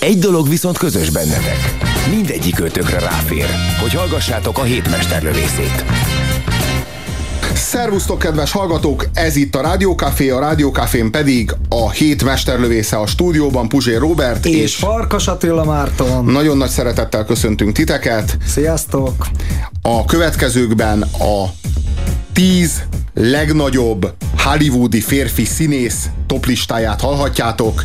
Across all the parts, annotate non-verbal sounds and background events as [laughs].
Egy dolog viszont közös bennetek. Mindegyik ötökre ráfér, hogy hallgassátok a hétmesterlövészét. Szervusztok, kedves hallgatók! Ez itt a Rádiókafé, a Rádiókafén pedig a hét mesterlövésze a stúdióban, Puzsé Robert és, és Farkas Attila Márton. Nagyon nagy szeretettel köszöntünk titeket. Sziasztok! A következőkben a tíz legnagyobb hollywoodi férfi színész toplistáját hallhatjátok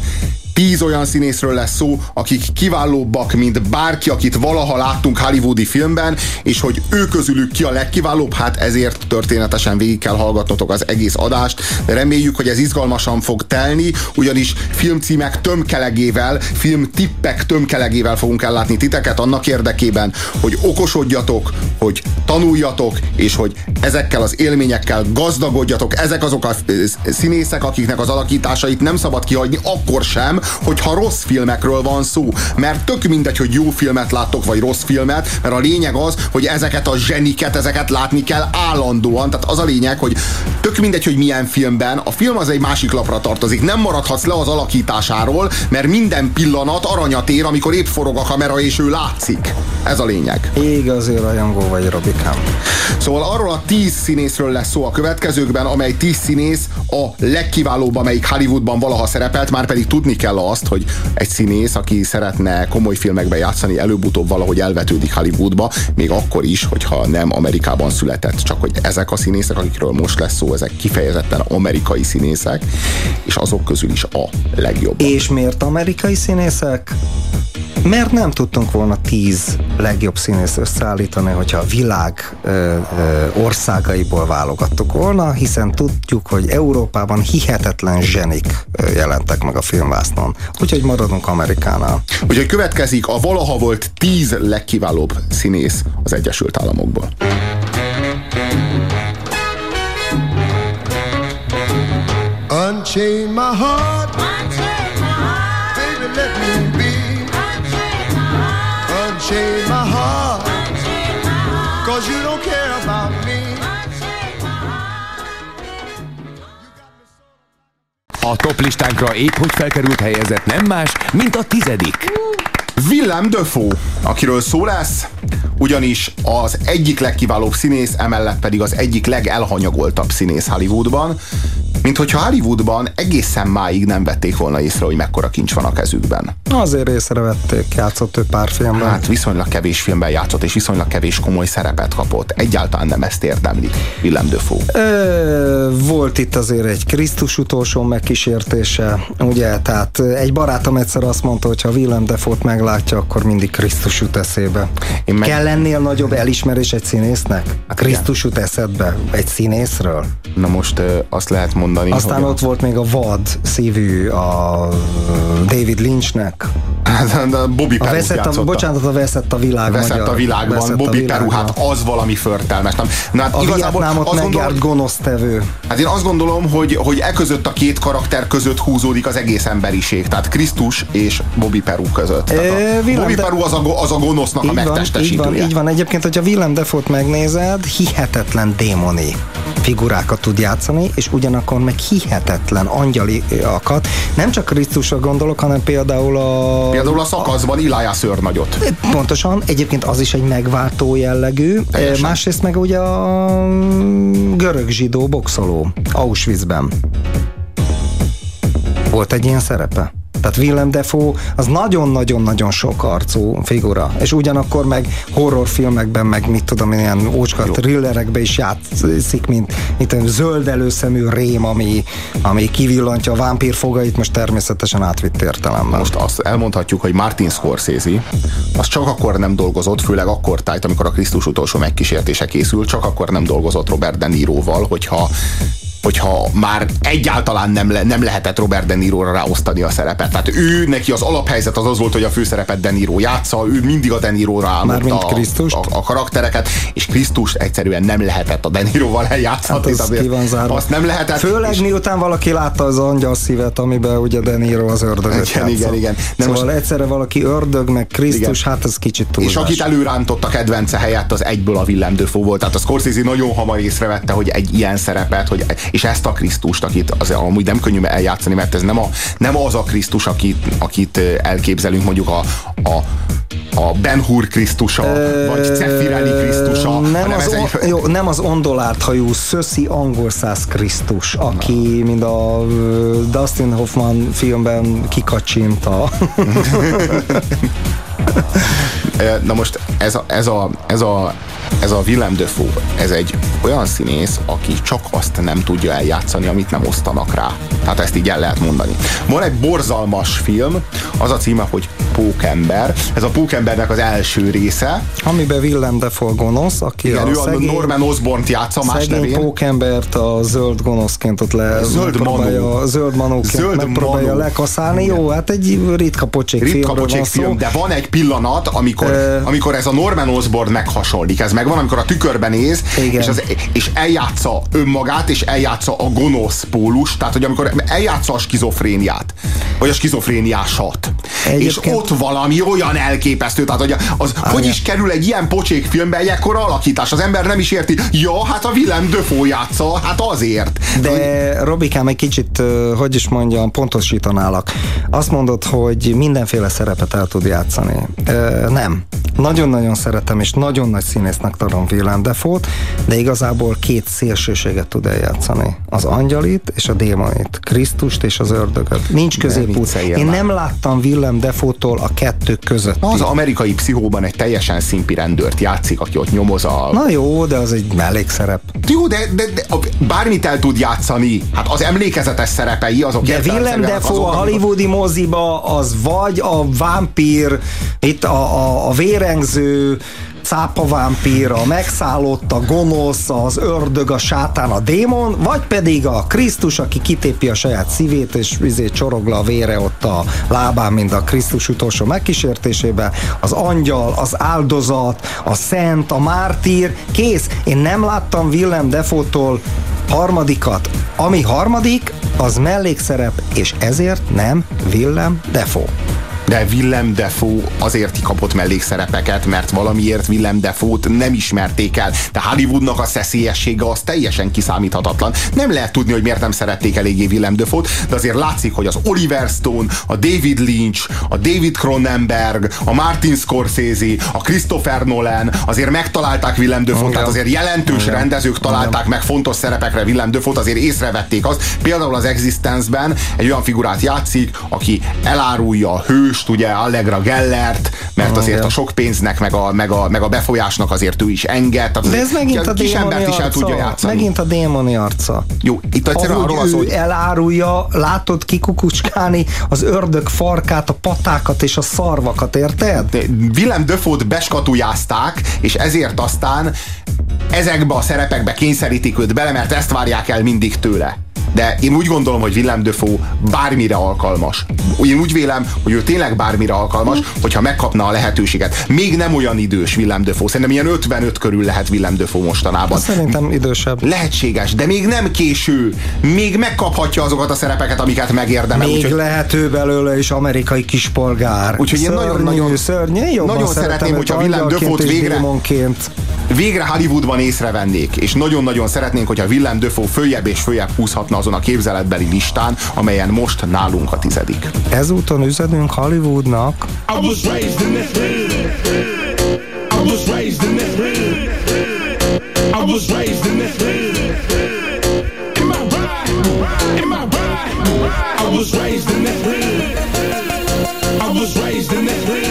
tíz olyan színészről lesz szó, akik kiválóbbak, mint bárki, akit valaha láttunk hollywoodi filmben, és hogy ő közülük ki a legkiválóbb, hát ezért történetesen végig kell hallgatnotok az egész adást. Reméljük, hogy ez izgalmasan fog telni, ugyanis filmcímek tömkelegével, filmtippek tömkelegével fogunk ellátni titeket annak érdekében, hogy okosodjatok, hogy tanuljatok, és hogy ezekkel az élményekkel gazdagodjatok. Ezek azok a színészek, akiknek az alakításait nem szabad kihagyni akkor sem, hogyha rossz filmekről van szó. Mert tök mindegy, hogy jó filmet láttok, vagy rossz filmet, mert a lényeg az, hogy ezeket a zseniket, ezeket látni kell állandóan. Tehát az a lényeg, hogy tök mindegy, hogy milyen filmben, a film az egy másik lapra tartozik. Nem maradhatsz le az alakításáról, mert minden pillanat aranyat ér, amikor épp forog a kamera, és ő látszik. Ez a lényeg. Igazi rajongó vagy, Robikám. Szóval arról a tíz színészről lesz szó a következőkben, amely tíz színész a legkiválóbb, amelyik Hollywoodban valaha szerepelt, már pedig tudni kell kell azt, hogy egy színész, aki szeretne komoly filmekben játszani, előbb-utóbb valahogy elvetődik Hollywoodba, még akkor is, hogyha nem Amerikában született. Csak hogy ezek a színészek, akikről most lesz szó, ezek kifejezetten amerikai színészek, és azok közül is a legjobb. És miért amerikai színészek? Mert nem tudtunk volna tíz legjobb színész összeállítani, hogyha a világ ö, ö, országaiból válogattuk volna, hiszen tudjuk, hogy Európában hihetetlen zsenik jelentek meg a filmvásznon. Úgyhogy maradunk Amerikánál. Úgyhogy következik a valaha volt tíz legkiválóbb színész az Egyesült Államokból. Unchain my heart, Unchain my heart. baby let me be unchain my heart. Cause you don't care about A top listánkra épp hogy felkerült helyezett nem más, mint a tizedik. Willem Dafoe, akiről szó lesz, ugyanis az egyik legkiválóbb színész, emellett pedig az egyik legelhanyagoltabb színész Hollywoodban, mint hogyha Hollywoodban egészen máig nem vették volna észre, hogy mekkora kincs van a kezükben. Azért észrevették, játszott ő pár filmben. Hát viszonylag kevés filmben játszott, és viszonylag kevés komoly szerepet kapott. Egyáltalán nem ezt érdemli Willem Dafoe. Ö, volt itt azért egy Krisztus utolsó megkísértése, ugye, tehát egy barátom egyszer azt mondta, hogy ha Willem Dafoe-t meglátja, akkor mindig Krisztus jut eszébe. Én meg... Kell lennél nagyobb elismerés egy színésznek? A Krisztus jut eszedbe egy színészről? Na most ö, azt lehet mondani, mondani. Aztán hogy ott volt még a vad szívű a David Lynchnek. a Bobby a veszett a, Bocsánat, a veszett a világ. Veszett magyar. a világban. Veszett Bobby a Peru, hát az valami förtelmes. Nem, na, hát a igazából megjárt gonosztevő. Hát én azt gondolom, hogy, hogy e között a két karakter között húzódik az egész emberiség. Tehát Krisztus és Bobby Peru között. Tehát a Bobby Peru az a, az a gonosznak a megtestesítője. Így van, így van. Egyébként, hogyha Willem Defoe-t megnézed, hihetetlen démoni figurákat tud játszani, és ugyanakkor meg hihetetlen angyaliakat. Nem csak Krisztusra gondolok, hanem például a... Például a szakaszban Ilája szörnagyot. Pontosan, egyébként az is egy megváltó jellegű. Teljesen. Másrészt meg ugye a görög zsidó boxoló Auschwitzben. Volt egy ilyen szerepe? Tehát Willem Defoe az nagyon-nagyon-nagyon sok arcú figura, és ugyanakkor meg horrorfilmekben, meg mit tudom, ilyen ócska thrillerekben is játszik, mint, mint egy zöld előszemű rém, ami, ami kivillantja a vámpír fogait, most természetesen átvitt értelemben. Most azt elmondhatjuk, hogy Martin Scorsese az csak akkor nem dolgozott, főleg akkor tájt, amikor a Krisztus utolsó megkísértése készült, csak akkor nem dolgozott Robert De Niroval, hogyha hogyha már egyáltalán nem, le, nem lehetett Robert De Niro-ra ráosztani a szerepet. Tehát ő, neki az alaphelyzet az az volt, hogy a főszerepet De Niro játsza, ő mindig a De Niro-ra álmodta a, a, a, karaktereket, és Krisztust egyszerűen nem lehetett a De Niro-val eljátszani. Hát az ki van zárva. Azt nem lehetett. Főleg és... miután valaki látta az angyal szívet, amiben ugye De Niro az ördögöt igen, igen, igen. De szóval most... egyszerre valaki ördög, meg Krisztus, igen. hát ez kicsit túl. És akit előrántott a kedvence helyett, az egyből a Willem Dafoe volt. Tehát a Scorsese nagyon hamar észrevette, hogy egy ilyen szerepet, hogy, és ezt a Krisztust, akit az amúgy nem könnyű eljátszani, mert ez nem, a, nem az a Krisztus, akit, akit elképzelünk mondjuk a, a a Ben Hur Krisztusa, Ö, vagy Cefirelli Krisztusa. Nem az, on, egy... jó, nem az ondolárt hajú Szöszi angol száz Krisztus, aki Na. mind a Dustin Hoffman filmben kikacsint a... [laughs] Na most ez a, ez a, ez a ez a Willem Dafoe, ez egy olyan színész, aki csak azt nem tudja eljátszani, amit nem osztanak rá. Tehát ezt így el lehet mondani. Van egy borzalmas film, az a címe, hogy Pókember. Ez a Pókembernek az első része. Amiben Willem Dafoe gonosz, aki Igen, a ő szegény, a Norman Osborn-t játsza más szegény nevén. Pókembert a zöld gonoszként ott le Zöld manó. zöld manóként zöld megpróbálja manó. lekaszálni. Jó, hát egy ritka pocsék ritka pocsék film, de van egy pillanat, amikor, e... amikor ez a Norman Osborn meghasonlik. Ez megvan, amikor a tükörben néz, Igen. és, az, és eljátsza önmagát, és eljátsza a gonosz pólus, tehát hogy amikor eljátsza a skizofréniát, vagy a skizofréniásat, és ott valami olyan elképesztő, tehát hogy az, hogy is kerül egy ilyen pocsék filmbe egy ekkora alakítás, az ember nem is érti, ja, hát a Willem Dafoe játsza, hát azért. De hogy... Robikám egy kicsit, hogy is mondjam, pontosítanálak. Azt mondod, hogy mindenféle szerepet el tud játszani. Nem. Nagyon-nagyon szeretem, és nagyon nagy színésznek tartom Willem Defoe-t, de igazából két szélsőséget tud eljátszani. Az angyalit és a démonit. Krisztust és az ördögöt. Nincs középút. Én nem láttam Willem Defoe-tól a kettő között. Az amerikai pszichóban egy teljesen szimpi rendőrt játszik, aki ott nyomoz a... Na jó, de az egy mellékszerep. Jó, de, de, de bármit el tud játszani. Hát az emlékezetes szerepei azok... De Willem Defoe a hollywoodi moziba az vagy a vámpír, itt a, a, a vérengző, cápavámpír, a megszállott, a gonosz, az ördög, a sátán, a démon, vagy pedig a Krisztus, aki kitépi a saját szívét, és vizé csorogla a vére ott a lábán, mint a Krisztus utolsó megkísértésében, az angyal, az áldozat, a szent, a mártír, kész. Én nem láttam Willem Defótól harmadikat. Ami harmadik, az mellékszerep, és ezért nem Willem Defoe de Willem Dafoe azért kapott mellékszerepeket, mert valamiért Willem Dafoe-t nem ismerték el. De Hollywoodnak a szeszélyessége az teljesen kiszámíthatatlan. Nem lehet tudni, hogy miért nem szerették eléggé Willem Dafoe-t, de azért látszik, hogy az Oliver Stone, a David Lynch, a David Cronenberg, a Martin Scorsese, a Christopher Nolan azért megtalálták Willem Dafoe-t, tehát azért jelentős Igen. rendezők találták meg fontos szerepekre Willem Dafoe-t, azért észrevették azt. Például az Existence-ben egy olyan figurát játszik, aki elárulja a hős hőst, ugye Allegra Gellert, mert oh, azért igen. a sok pénznek, meg a, meg, a, meg a befolyásnak azért ő is enged. De ez megint a kis embert is el tudja játszani. Megint a démoni arca. Jó, itt egyszerűen arról az, hogy... elárulja, látod kikukucskálni az ördög farkát, a patákat és a szarvakat, érted? De Willem Döfót beskatujázták, és ezért aztán ezekbe a szerepekbe kényszerítik őt bele, mert ezt várják el mindig tőle de én úgy gondolom, hogy Willem Dafoe bármire alkalmas. Én úgy vélem, hogy ő tényleg bármire alkalmas, hogyha megkapna a lehetőséget. Még nem olyan idős Willem Dafoe, szerintem ilyen 55 körül lehet Willem Dafoe mostanában. Szerintem idősebb. Lehetséges, de még nem késő. Még megkaphatja azokat a szerepeket, amiket megérdemel. Még úgyhogy... lehető belőle is amerikai kispolgár. Úgyhogy én nagyon-nagyon szörnyű, nagyon szeretném, hogyha Willem Dafoe-t végre, végre Hollywoodban észrevennék, és nagyon-nagyon szeretnénk, hogyha Willem Dafoe följebb és följebb húzhatna azon a képzeletbeli listán, amelyen most nálunk a tizedik. Ezúton üzenünk Hollywoodnak. I was raised in this I was raised in this I was raised in this In my ride, in my ride, I was raised in this I was raised in this I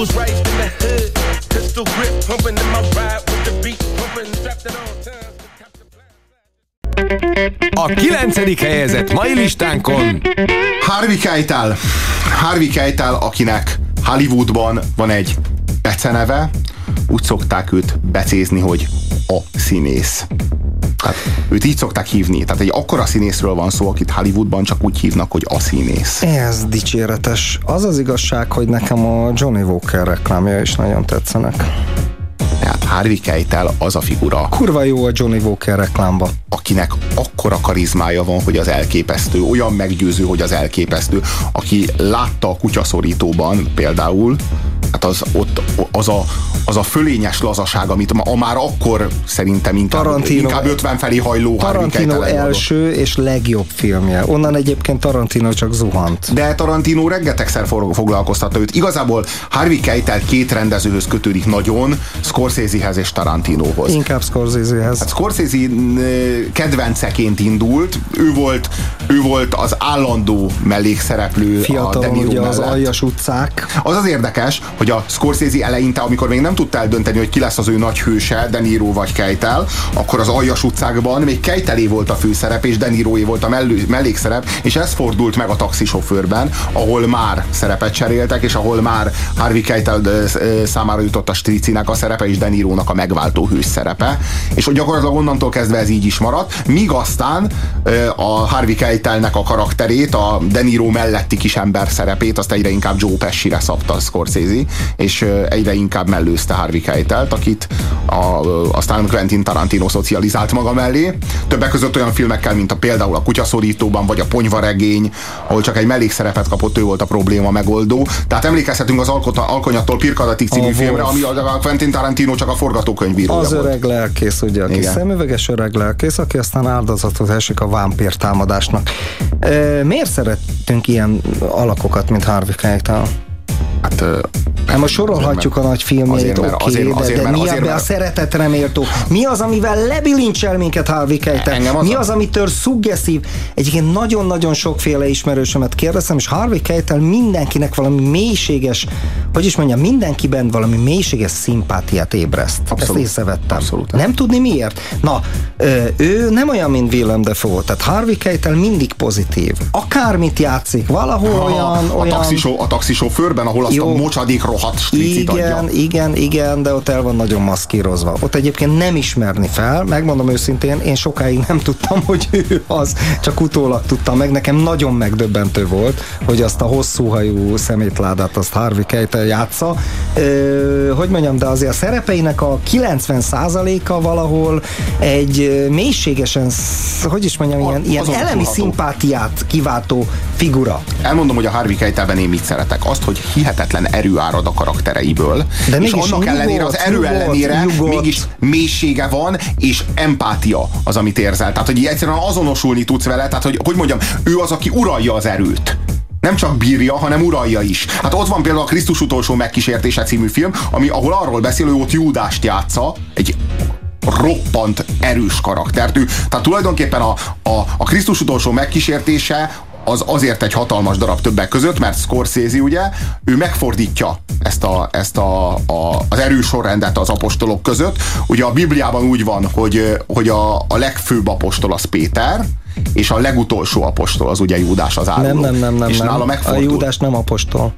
was raised in the hood. Pistol grip pumping in my ride with the beat pumping, strapped it on time. A kilencedik helyezett mai listánkon Harvey Keitel. Harvey Keitel, akinek Hollywoodban van egy beceneve, úgy szokták őt becézni, hogy a színész. Tehát őt így szokták hívni. Tehát egy akkora színészről van szó, akit Hollywoodban csak úgy hívnak, hogy a színész. Ez dicséretes. Az az igazság, hogy nekem a Johnny Walker reklámja is nagyon tetszenek. Tehát Harvey Keitel az a figura, Kurva jó a Johnny Walker reklámba. akinek akkora karizmája van, hogy az elképesztő, olyan meggyőző, hogy az elképesztő, aki látta a kutyaszorítóban például, hát az, ott, az, a, az a fölényes lazaság, amit ma, a már akkor szerintem inkább, Tarantino- inkább 50 felé hajló Tarantino első és legjobb filmje. Onnan egyébként Tarantino csak zuhant. De Tarantino rengetegszer foglalkoztatta őt. Igazából Harvey Keitel két rendezőhöz kötődik nagyon, Scorsesehez és Tarantinohoz. Inkább Scorsesehez. Hát Scorsese ö, kedvenceként indult, ő volt, ő volt az állandó mellékszereplő a De Fiatalon Niro ugye az mellett. aljas utcák. Az az érdekes, hogy a Scorsese eleinte, amikor még nem tudta eldönteni, hogy ki lesz az ő nagy hőse, De Niro vagy Keitel, akkor az Aljas utcákban még Keitelé volt a főszerep, és De Niroé volt a mellő, mellékszerep, és ez fordult meg a taxisofőrben, ahol már szerepet cseréltek, és ahol már Harvey Keitel ö, ö, számára jutott a Stricinek a szerepe, és De Nirónak a megváltó hős szerepe. És hogy gyakorlatilag onnantól kezdve ez így is maradt, míg aztán a Harvey Keitelnek a karakterét, a De Niro melletti kis ember szerepét, azt egyre inkább Joe Pesci-re szabta a Scorsese, és egyre inkább mellőzte Harvey Keitelt, akit a, aztán Quentin Tarantino szocializált maga mellé. Többek között olyan filmekkel, mint a például a Kutyaszorítóban, vagy a Ponyvaregény, ahol csak egy mellékszerepet kapott, ő volt a probléma megoldó. Tehát emlékezhetünk az Alkota, Alkonyattól Pirkadatik című A filmre, ami a a Quentin Tarantino csak a forgatókönyvírója Az volt. öreg lelkész, ugye, aki Igen. szemüveges öreg lelkész, aki aztán áldozatot esik a vámpír támadásnak. E, miért szerettünk ilyen alakokat, mint Harvey Keitel? Hát, Hát most sorolhatjuk a nagy filmjeit, oké, mert- azért- de, azért, de mert- mi azért, a mert- szeretetre méltó? Mi az, amivel lebilincsel minket Harvey Keitel? Az Mi a- az, amitől szuggeszív? Egyébként nagyon-nagyon sokféle ismerősömet kérdeztem, és Harvey Keitel mindenkinek valami mélységes, hogy is mondjam, mindenkiben valami mélységes szimpátiát ébreszt. Abszolút. Ezt észrevettem. Abszolút. Nem tudni miért? Na, ő nem olyan, mint Willem Dafoe, tehát Harvey Keitel mindig pozitív. Akármit játszik, valahol olyan, a, olyan... taxisó, a taxisofőrben, ahol azt Jó. a mocsadék rohadt stricit Igen, adja. igen, igen, de ott el van nagyon maszkírozva. Ott egyébként nem ismerni fel, megmondom őszintén, én sokáig nem tudtam, [laughs] hogy ő az, csak utólag tudtam meg. Nekem nagyon megdöbbentő volt, hogy azt a hosszú hajú szemétládát azt Harvey Keitel játsza. Ö, hogy mondjam, de azért a szerepeinek a 90%-a valahol egy mélységesen, hogy is mondjam, ilyen, ilyen elemi szimpátiát kiváltó figura. Elmondom, hogy a Harvey Keitelben én mit szeretek. Azt, hogy hihetetlen erő árad a karaktereiből. De és annak ellenére, az nyugodt, erő nyugodt, ellenére nyugodt. mégis mélysége van, és empátia az, amit érzel. Tehát, hogy egyszerűen azonosulni tudsz vele, tehát, hogy, hogy mondjam, ő az, aki uralja az erőt. Nem csak bírja, hanem uralja is. Hát ott van például a Krisztus utolsó megkísértése című film, ami, ahol arról beszél, hogy ott Júdást játsza, egy roppant erős karaktert. Ő, tehát tulajdonképpen a, a, a Krisztus utolsó megkísértése az azért egy hatalmas darab többek között, mert Scorsese ugye, ő megfordítja ezt, a, ezt a, a, az erős sorrendet az apostolok között. Ugye a Bibliában úgy van, hogy, hogy a, a legfőbb apostol az Péter, és a legutolsó apostol az ugye Júdás az áruló. Nem, nem, nem, nem. És nem. nála A megfordul. Júdás nem apostol.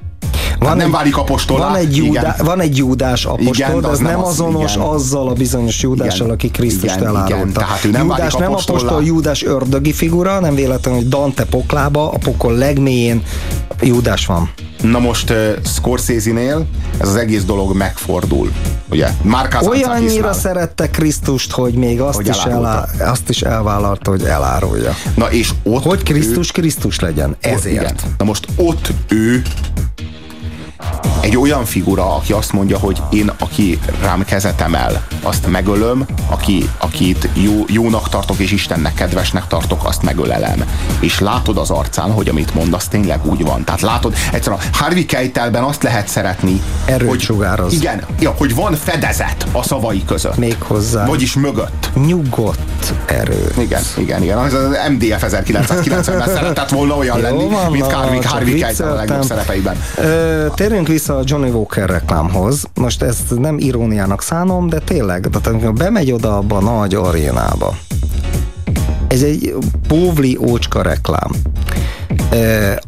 Hát nem válik apostollá, Van egy. Júdá, van egy Júdás apostol, Igen, de az ez nem az, azonos igen. azzal a bizonyos Júdással, aki Krisztust igen, elárulta. igen, tehát ő nem Júdás nem apostol, Júdás ördögi figura, nem véletlen, hogy Dante poklába, a pokol legmélyén Júdás van. Na most uh, Scorsese-nél ez az egész dolog megfordul. Ugye? Márk Olyannyira szerette Krisztust, hogy még azt, Hogy is, elá, azt is elvállalta, hogy elárulja. Na és ott Hogy Krisztus ő, Krisztus legyen, ezért. Igen. Na most ott ő egy olyan figura, aki azt mondja, hogy én, aki rám kezet emel, azt megölöm, aki, akit jó, jónak tartok és Istennek kedvesnek tartok, azt megölelem. És látod az arcán, hogy amit mond, az tényleg úgy van. Tehát látod, egyszerűen a Harvey Keitelben azt lehet szeretni, Erőt hogy, sugároz. Igen, ja, hogy van fedezet a szavai között. Még hozzá. Vagyis mögött. Nyugodt erő. Igen, igen, igen. Az, az MDF 1990-ben szeretett volna olyan Jó lenni, van, mint Harvey, Harvey Keitel a legjobb szerepeiben. Ö, térjünk vissza a Johnny Walker reklámhoz. Most ezt nem iróniának szánom, de tényleg, tehát amikor bemegy oda abba a nagy arénába, ez egy póvli ócska reklám.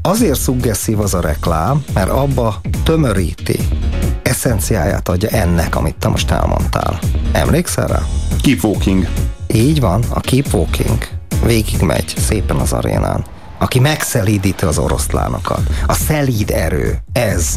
Azért szuggesszív az a reklám, mert abba tömöríti eszenciáját adja ennek, amit te most elmondtál. Emlékszel rá? Keep walking. Így van, a Keep Walking végigmegy szépen az arénán, aki megszelídíti az oroszlánokat. A szelíd erő, ez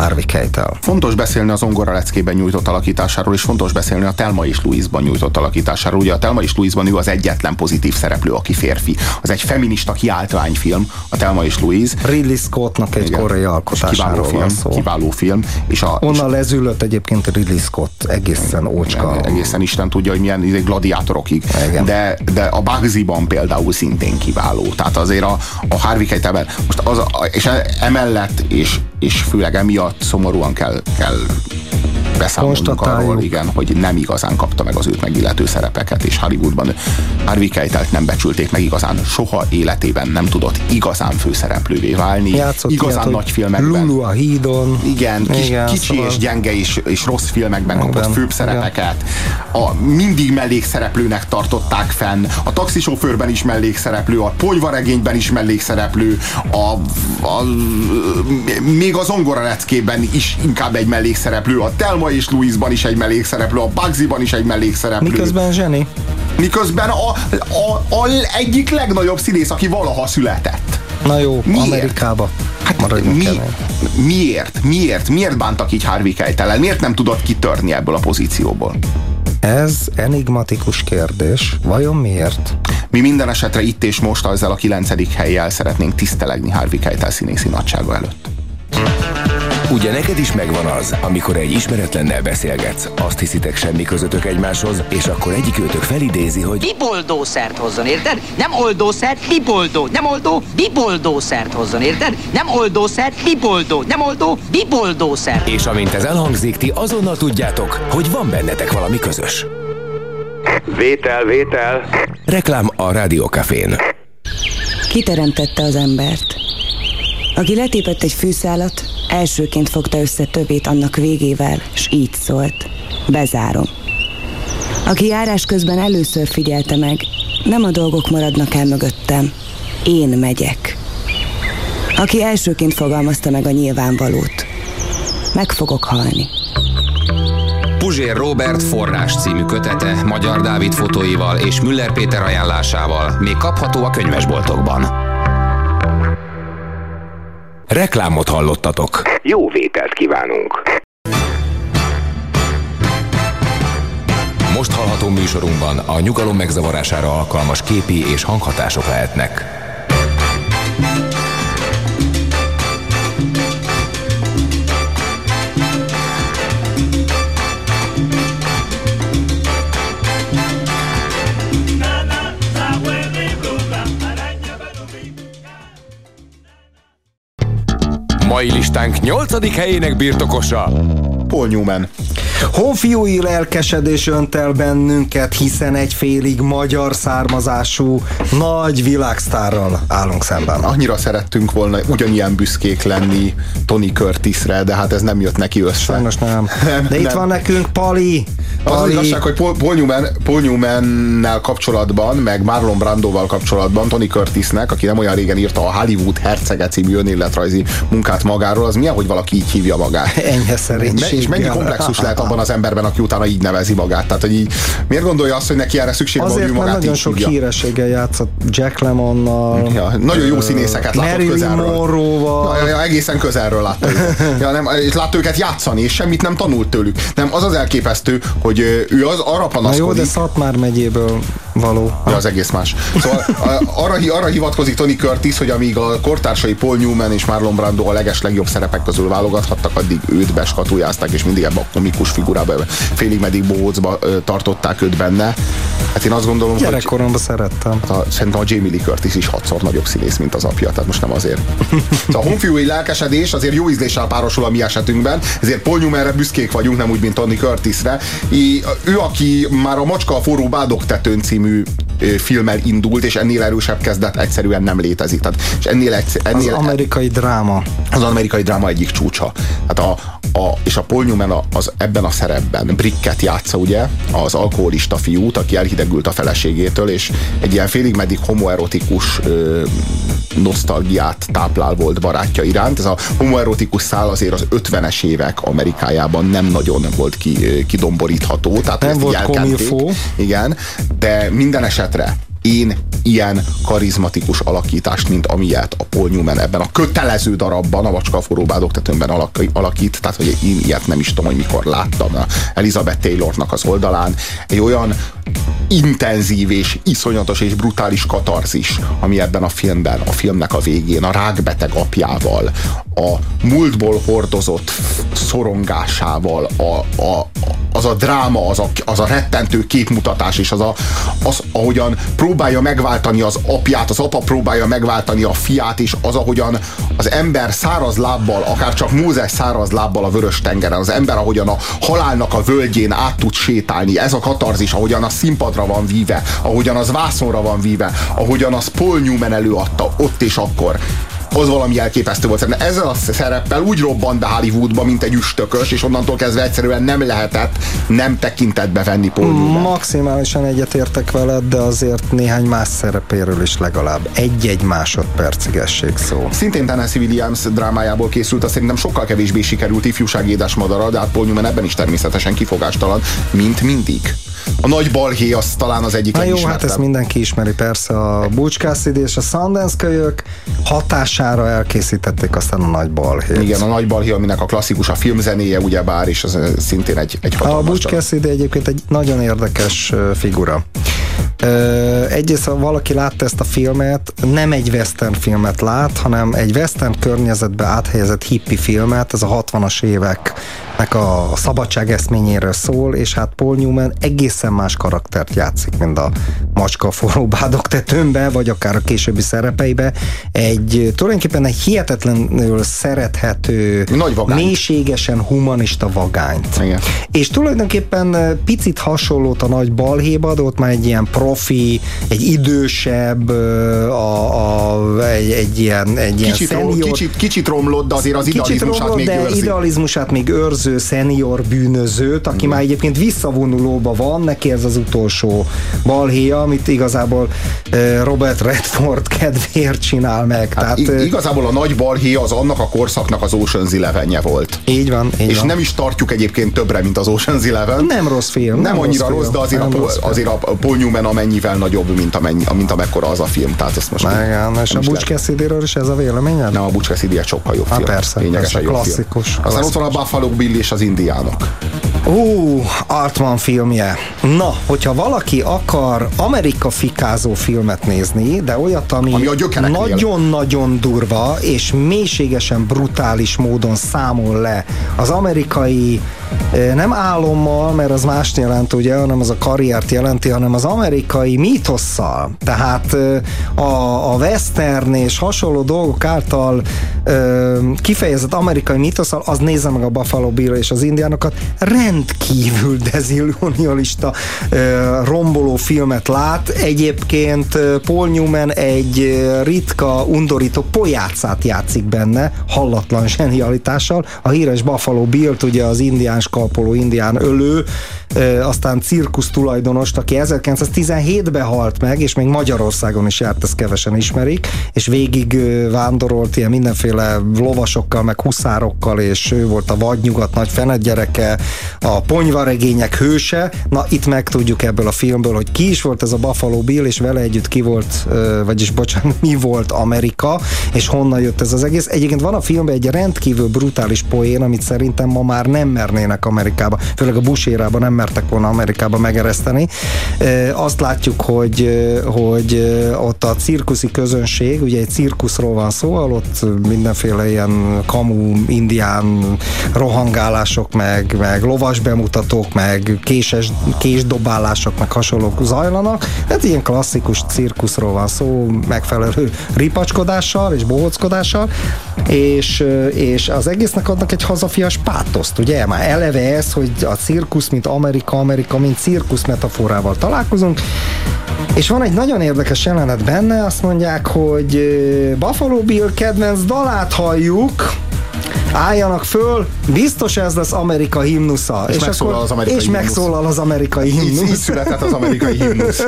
Harvey Keitel. Fontos beszélni az Ongora leckében nyújtott alakításáról, és fontos beszélni a Telma és Louise-ban nyújtott alakításáról. Ugye a Telma és Louise-ban ő az egyetlen pozitív szereplő, aki férfi. Az egy feminista kiáltványfilm, a Telma és Louise. Ridley Scottnak egy Igen. korai És alkotásáról kiváló van film, szó. kiváló film. És a, és Onnan lezülött egyébként Ridley Scott egészen ócska. egészen Isten tudja, hogy milyen izé, gladiátorokig. Igen. De, de a Bugsy-ban például szintén kiváló. Tehát azért a, a Harvey Keitel, most az, a- és emellett, és, és főleg emiatt szomorúan kell, kell beszámolnunk arról, igen, hogy nem igazán kapta meg az őt megillető szerepeket, és Hollywoodban Harvey Keitelt nem becsülték meg igazán. Soha életében nem tudott igazán főszereplővé válni. Játszott igazán ilyet, nagy filmekben. Lulu a hídon. Igen, kis, Igen, kicsi szóval- és gyenge és, és rossz filmekben kapott Igen, főbb szerepeket. A, mindig mellékszereplőnek tartották fenn. A taxisofőrben is mellékszereplő, a ponyvaregényben is mellékszereplő, a, a, még az ongora leckében is inkább egy mellékszereplő, a Telma és Louise-ban is egy mellékszereplő, a Bugsy-ban is egy mellékszereplő. Miközben zseni. Miközben a, a, a egyik legnagyobb színész, aki valaha született. Na jó, Miért? Amerikába. Hát Maradjunk mi, ennél. miért? Miért? Miért bántak így Harvey Keitel-el? Miért nem tudott kitörni ebből a pozícióból? Ez enigmatikus kérdés. Vajon miért? Mi minden esetre itt és most ezzel a kilencedik helyjel szeretnénk tisztelegni Harvey Keitel színészi nagysága előtt. Ugye neked is megvan az, amikor egy ismeretlennel beszélgetsz, azt hiszitek semmi közöttök egymáshoz, és akkor egyik őtök felidézi, hogy biboldószert hozzon, érted? Nem oldószert, biboldó. Nem oldó, biboldószert hozzon, érted? Nem oldószert, biboldó. Nem oldó, biboldószert. és amint ez elhangzik, ti azonnal tudjátok, hogy van bennetek valami közös. Vétel, vétel. Reklám a Rádiókafén. Kiteremtette az embert. Aki letépett egy fűszálat, elsőként fogta össze többét annak végével, és így szólt. Bezárom. Aki járás közben először figyelte meg, nem a dolgok maradnak el mögöttem, én megyek. Aki elsőként fogalmazta meg a nyilvánvalót, meg fogok halni. Puzsér Robert forrás című kötete Magyar Dávid fotóival és Müller Péter ajánlásával még kapható a könyvesboltokban. Reklámot hallottatok. Jó vételt kívánunk. Most hallható műsorunkban a nyugalom megzavarására alkalmas képi és hanghatások lehetnek. Mai listánk 8. helyének birtokosa. Paul Newman. Honfiúi lelkesedés önt el bennünket, hiszen egy félig magyar származású nagy világsztárral állunk szemben. Annyira szerettünk volna ugyanilyen büszkék lenni Tony Curtisre, de hát ez nem jött neki össze. Sajnos nem. Nem, De itt nem. van nekünk Pali. Az az igazság, hogy Paul, Paul, Newman, Paul Newman-nel kapcsolatban, meg Marlon Brandoval kapcsolatban, Tony Curtisnek, aki nem olyan régen írta a Hollywood Hercege című önéletrajzi munkát magáról, az milyen, hogy valaki így hívja magát. Enyhe szerénység. és mennyi komplexus lehet abban az emberben, aki utána így nevezi magát. Tehát, hogy így, miért gondolja azt, hogy neki erre szükség van, hogy ő magát nagyon sok hívja? hírességgel játszott Jack Lemmonnal. Ja, nagyon jó színészeket látott Marilyn közelről. Monroe-val. Ja, ja, egészen közelről látta őket. Ja, nem, és látta őket játszani, és semmit nem tanult tőlük. Nem, az az elképesztő, hogy ö, ő az arra Na jó, panaszkodik. de Szatmár megyéből való. Ja, az egész más. Szóval arra, arra hivatkozik Tony Curtis, hogy amíg a kortársai Paul Newman és Marlon Brando a leges legjobb szerepek közül válogathattak, addig őt beskatujázták, és mindig ebbe a komikus figurába, félig meddig bohócba tartották őt benne. Hát én azt gondolom, hogy Gyerekkoromban szerettem. a, szerintem a Jamie Lee Curtis is hatszor nagyobb színész, mint az apja, tehát most nem azért. Szóval a honfiúi lelkesedés azért jó ízléssel párosul a mi esetünkben, ezért Paul Newmanre büszkék vagyunk, nem úgy, mint Tony Curtisre. I, ő, aki már a Macska a forró bádogtetőn című ö, filmmel indult, és ennél erősebb kezdet egyszerűen nem létezik. Tehát, és ennél, egyszer, Az ennél amerikai dráma. az amerikai dráma egyik csúcsa. Hát a, a, és a Paul Newman az ebben a szerepben Bricket játsza, ugye, az alkoholista fiút, aki elhidegült a feleségétől, és egy ilyen félig meddig homoerotikus ö, nosztalgiát táplál volt barátja iránt. Ez a homoerotikus szál azért az 50-es évek Amerikájában nem nagyon volt ki, kidomborítható. Tehát nem volt komilfó. Igen, de minden esetre én ilyen karizmatikus alakítást, mint amilyet a Paul Newman ebben a kötelező darabban, a Vacska forró tetőnben alakít, tehát hogy én ilyet nem is tudom, hogy mikor láttam Elizabeth Taylornak az oldalán, egy olyan intenzív és iszonyatos és brutális katarzis, ami ebben a filmben, a filmnek a végén, a rákbeteg apjával, a múltból hordozott szorongásával, a, a, az a dráma, az a, az a rettentő képmutatás, és az, a, az ahogyan próbálja megváltani az apját, az apa próbálja megváltani a fiát, és az, ahogyan az ember száraz lábbal, akár csak Mózes száraz lábbal a vörös tengeren, az ember, ahogyan a halálnak a völgyén át tud sétálni, ez a katarzis, ahogyan a színpadra van víve, ahogyan az vászonra van víve, ahogyan az Paul Newman előadta ott és akkor az valami elképesztő volt. Szerintem ezzel a szereppel úgy robbant be Hollywoodba, mint egy üstökös, és onnantól kezdve egyszerűen nem lehetett nem tekintetbe venni Paul Newman. Maximálisan egyetértek veled, de azért néhány más szerepéről is legalább egy-egy másodpercig essék szó. Szintén Tennessee Williams drámájából készült, azt szerintem sokkal kevésbé sikerült ifjúság édesmadara, de hát Paul Newman ebben is természetesen kifogástalan, mint mindig. A nagy balhé az talán az egyik Na jó, hát ezt mindenki ismeri, persze a Butch Cassidy és a Sundance kölyök hatására elkészítették aztán a nagy balhét. Igen, a nagy balhé, aminek a klasszikus a filmzenéje, ugyebár, és az szintén egy, egy hatalmas. A Butch Cassidy egyébként egy nagyon érdekes figura. Egyrészt, ha valaki látta ezt a filmet, nem egy western filmet lát, hanem egy western környezetbe áthelyezett hippi filmet, ez a 60-as éveknek a szabadság eszményéről szól, és hát Paul Newman egészen más karaktert játszik, mint a macska forró bádok tetőnbe, vagy akár a későbbi szerepeibe. Egy tulajdonképpen egy hihetetlenül szerethető, Nagy mélységesen humanista vagányt. Igen. És tulajdonképpen picit hasonlót a nagy balhéba, de ott már egy ilyen pro profi, egy idősebb, a, a, egy, egy ilyen, egy ilyen kicsit, szenior, kicsit, kicsit romlott, de azért az idealizmusát romlott, még de őrzi. idealizmusát még őrző szenior bűnözőt, aki mm. már egyébként visszavonulóba van, neki ez az utolsó balhéja, amit igazából Robert Redford [laughs] kedvéért csinál meg. Hát Tehát, igazából a nagy balhé az annak a korszaknak az Ocean's eleven volt. Így van. Így és van. nem is tartjuk egyébként többre, mint az Ocean's Eleven. Nem rossz film. Nem, nem annyira rossz, rossz, de azért, a, azért a Paul Newman amennyivel nagyobb, mint, amennyi, mint amekkora az a film. Tehát ezt most Igen, és a Butch cassidy is ez a véleményed? Nem, a Butch Cassidy sokkal jobb Há, film. persze, persze klasszikus. Film. Aztán ott van a Buffalo Bill és az indiánok. Ú, Artman filmje. Na, hogyha valaki akar Amerika fikázó filmet nézni, de olyat, ami, ami nagyon-nagyon durva és mélységesen brutális módon számol le az amerikai nem álommal, mert az mást jelent, ugye, hanem az a karriert jelenti, hanem az amerikai mítosszal. Tehát a, a western és hasonló dolgok által kifejezett amerikai mítosszal, az nézze meg a Buffalo Bill és az indiánokat, rendkívül dezillusionista romboló filmet lát. Egyébként Paul Newman egy ritka, undorító pojácát játszik benne, hallatlan zsenialitással. A híres Buffalo Bill-t ugye az indián skalpoló, indián ölő, aztán cirkusz tulajdonost, aki 1917-ben halt meg, és még Magyarországon is járt, ezt kevesen ismerik, és végig vándorolt ilyen mindenféle lovasokkal, meg huszárokkal, és ő volt a vadnyugat nagy fenedgyereke, a ponyvaregények hőse. Na, itt megtudjuk ebből a filmből, hogy ki is volt ez a Buffalo Bill, és vele együtt ki volt, vagyis bocsánat, mi volt Amerika, és honnan jött ez az egész. Egyébként van a filmben egy rendkívül brutális poén, amit szerintem ma már nem mernének Amerikába, főleg a Bush érában nem mertek volna Amerikába megereszteni. Azt látjuk, hogy, hogy ott a cirkuszi közönség, ugye egy cirkuszról van szó, ott mindenféle ilyen kamu, indián rohangálások, meg, meg lovas bemutatók, meg késes, késdobálások, meg hasonlók zajlanak. Ez ilyen klasszikus cirkuszról van szó, megfelelő ripacskodással és bohockodással, és, és az egésznek adnak egy hazafias pátoszt, ugye? Már eleve ez, hogy a cirkusz, mint Amerika, Amerika, mint cirkusz metaforával találkozunk, és van egy nagyon érdekes jelenet benne, azt mondják, hogy Buffalo Bill kedvenc dalát halljuk, Álljanak föl, biztos ez lesz Amerika himnusza. És megszólal az amerikai És himnusz. megszólal az amerikai Így, így himnusz. született az amerikai himnusz.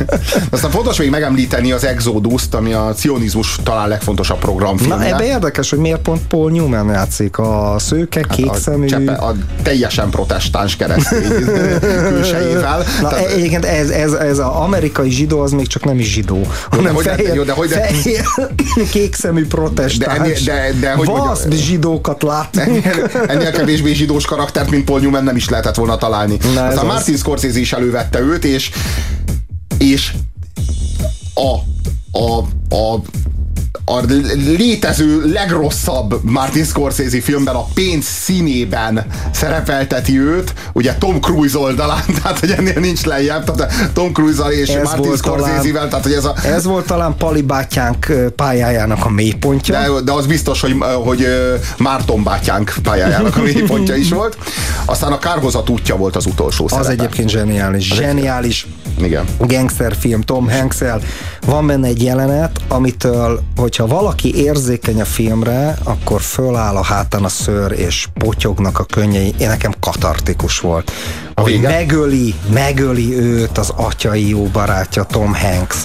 [laughs] Aztán fontos még megemlíteni az Exodus-t, ami a cionizmus talán legfontosabb Na programfilmje. ebbe érdekes, hogy miért pont Paul Newman játszik, a szőke, Hát a, kékszemű... csepe, a teljesen protestáns keresztény [laughs] külsejével. Na, Tehát- egyébként ez, ez, ez az amerikai zsidó, az még csak nem is zsidó, hanem fehér, jó, de hogy ne- fehér [laughs] kékszemű protestáns. De ennél- de- de hogy Vaszp mondjam- zsidókat látunk. Ennél, ennél kevésbé zsidós karaktert, mint Paul Newman nem is lehetett volna találni. Na, Aztán az. Martin Scorsese is elővette őt, és, és a, a, a a létező legrosszabb Martin Scorsese filmben a pénz színében szerepelteti őt, ugye Tom Cruise oldalán, [laughs] tehát hogy ennél nincs lejjebb, tehát Tom Cruise-al és Ez Martin Scorsese-vel, tehát hogy ez a, Ez volt talán Pali bátyánk pályájának a mélypontja. de, de az biztos, hogy, hogy Márton bátyánk pályájának a [laughs] mélypontja is volt. Aztán a kárhozat útja volt az utolsó az szerepe. egyébként zseniális. Zseniális Igen. gangsterfilm Tom hanks -el. Van benne egy jelenet, amitől, hogyha valaki érzékeny a filmre, akkor föláll a hátán a szőr, és potyognak a könnyei. Én nekem katartikus volt. Hogy vége? megöli, megöli őt az atyai jó barátja Tom Hanks.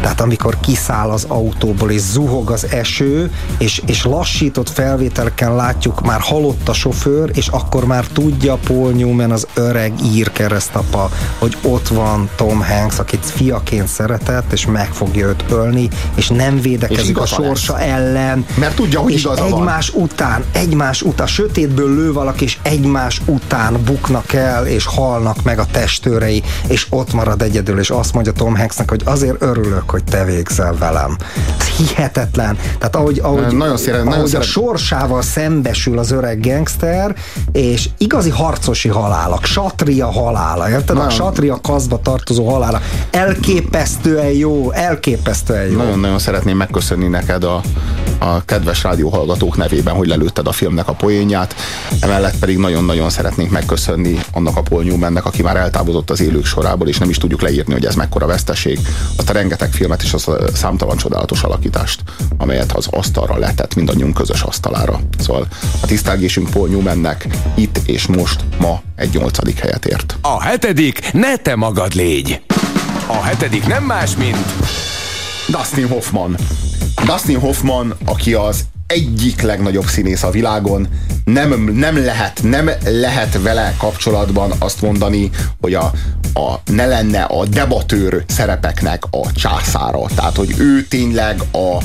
Tehát amikor kiszáll az autóból, és zuhog az eső, és, és lassított felvételken látjuk, már halott a sofőr, és akkor már tudja Paul Newman, az öreg ír keresztapa, hogy ott van Tom Hanks, akit fiaként szeretett, és meg fogja őt ölni, és nem És védekezik a igaza lesz. sorsa ellen. Mert tudja, hogy és igaza van. egymás után, egymás után, sötétből lő valaki, és egymás után buknak el, és halnak meg a testőrei, és ott marad egyedül, és azt mondja Tom Hanksnek, hogy azért örülök, hogy te végzel velem. Ez hihetetlen. Tehát ahogy, ahogy, Nagyon szére- nagyon ahogy a szeret- sorsával szembesül az öreg gangster, és igazi harcosi halálak, satria halála, érted? A Nagyon- satria kaszba tartozó halála. Elképesztően jó, elképesztően jó. Nagyon-nagyon szeretném megköszönni neked a, a kedves rádióhallgatók nevében, hogy lelőtted a filmnek a poénját. Emellett pedig nagyon-nagyon szeretnénk megköszönni annak a Paul Newmannek, aki már eltávozott az élők sorából, és nem is tudjuk leírni, hogy ez mekkora veszteség. Azt a rengeteg filmet és azt a számtalan csodálatos alakítást, amelyet az asztalra letett mindannyiunk közös asztalára. Szóval a tisztelgésünk Paul Newmannek itt és most ma egy nyolcadik helyet ért. A hetedik ne te magad légy. A hetedik nem más, mint Dustin Hoffman. Dustin Hoffman, aki az egyik legnagyobb színész a világon, nem, nem, lehet, nem lehet vele kapcsolatban azt mondani, hogy a, a, ne lenne a debatőr szerepeknek a császára. Tehát, hogy ő tényleg a,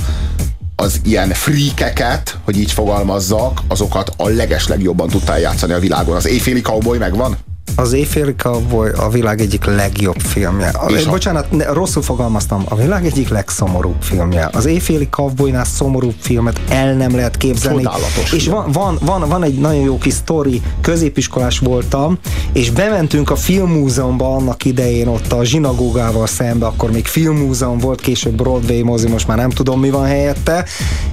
az ilyen fríkeket, hogy így fogalmazzak, azokat a leges legjobban tudta játszani a világon. Az éjféli cowboy megvan? Az Éjféli Cowboy a világ egyik legjobb filmje. A, És a- bocsánat, ne, rosszul fogalmaztam. A világ egyik legszomorúbb filmje. Az Éjféli Cowboynál szomorúbb filmet el nem lehet képzelni. Csodálatos És van, van, van, van egy nagyon jó kis sztori. Középiskolás voltam, és bementünk a filmmúzeumba annak idején ott a zsinagógával szembe, akkor még filmmúzeum volt, később Broadway mozi, most már nem tudom mi van helyette,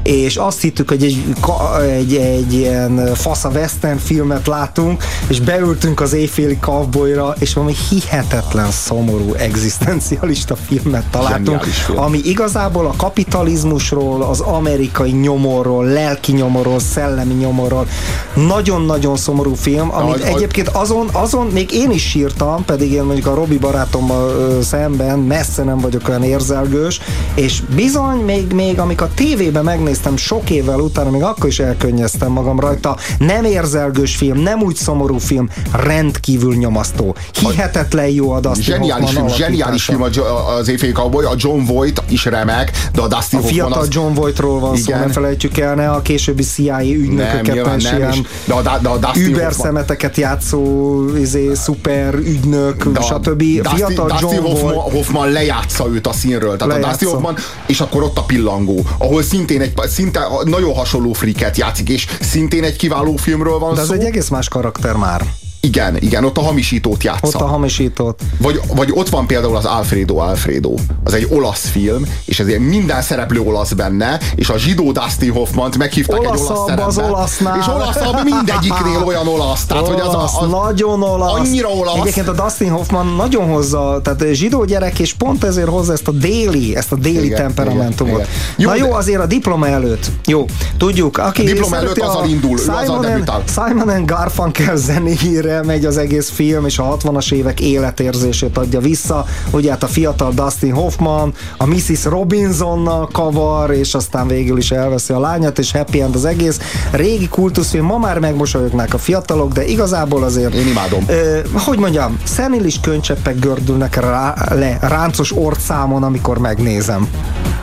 és azt hittük, hogy egy, ka- egy, egy ilyen fasza western filmet látunk, és beültünk az éjféli cowboyra, és valami hihetetlen szomorú egzisztencialista filmet találtunk, film. ami igazából a kapitalizmusról, az amerikai nyomorról, lelki nyomorról, szellemi nyomorról, nagyon-nagyon szomorú film, amit ahogy- egyébként azon, azon még én is sírtam, pedig én mondjuk a Robi barátommal szemben messze nem vagyok olyan érzelgős, és bizony, még, még amikor a tévében megnéztem sok évvel utána, még akkor is elkönnyeztem magam rajta, nem érzelgős film, nem úgy szomorú film, rendkívül nyomasztó. Hihetetlen jó a Dustin Zseniális film, zseniális film a- az cowboy, a John Voight is remek, de a Dustin A Hoffman fiatal az, John Voightról van szó, Igen. ne felejtjük el, ne a későbbi CIA Nem, ügynököket, nem, ilyen és, de a, de a Dustin Uber Hoffman, szemeteket játszó izé, szuper ügynök, de a stb. Dustin, Fiatal Dustin John Hoffman. Hoffman lejátsza őt a színről. Tehát a Lejátsza. Dustin Hoffman, és akkor ott a pillangó, ahol szintén egy szinte nagyon hasonló friket játszik, és szintén egy kiváló filmről van De szó. egy egész más karakter már. Igen, igen, ott a hamisítót játsza. Ott a hamisítót. Vagy, vagy ott van például az Alfredo Alfredo. Az egy olasz film, és ezért minden szereplő olasz benne, és a zsidó Dustin Hoffman-t meghívták Olaszabb egy olasz szerepbe. az olasznál. És olaszabb mindegyiknél olyan olasz. Tehát, olasz, hogy az a, az nagyon olasz. Annyira olasz. Egyébként a Dustin Hoffman nagyon hozza, tehát zsidó gyerek, és pont ezért hozza ezt a déli, ezt a déli Igen, temperamentumot. igen, igen. Jó, Na jó, de- azért a diploma előtt. Jó, tudjuk. Aki A diploma előtt azzal indul, ő azzal Simon debütál. Simon and Garfunkel zenéjére megy az egész film, és a 60-as évek életérzését adja vissza. Ugye hát a fiatal Dustin Hoffman, a Mrs. Robinsonnal kavar, és aztán végül is elveszi a lányát, és happy end az egész. Régi kultuszfilm, ma már megmosolyognak a fiatalok, de igazából azért... Én imádom. Ö, hogy mondjam, szenilis könycseppek gördülnek rá, le ráncos orcámon, amikor megnézem.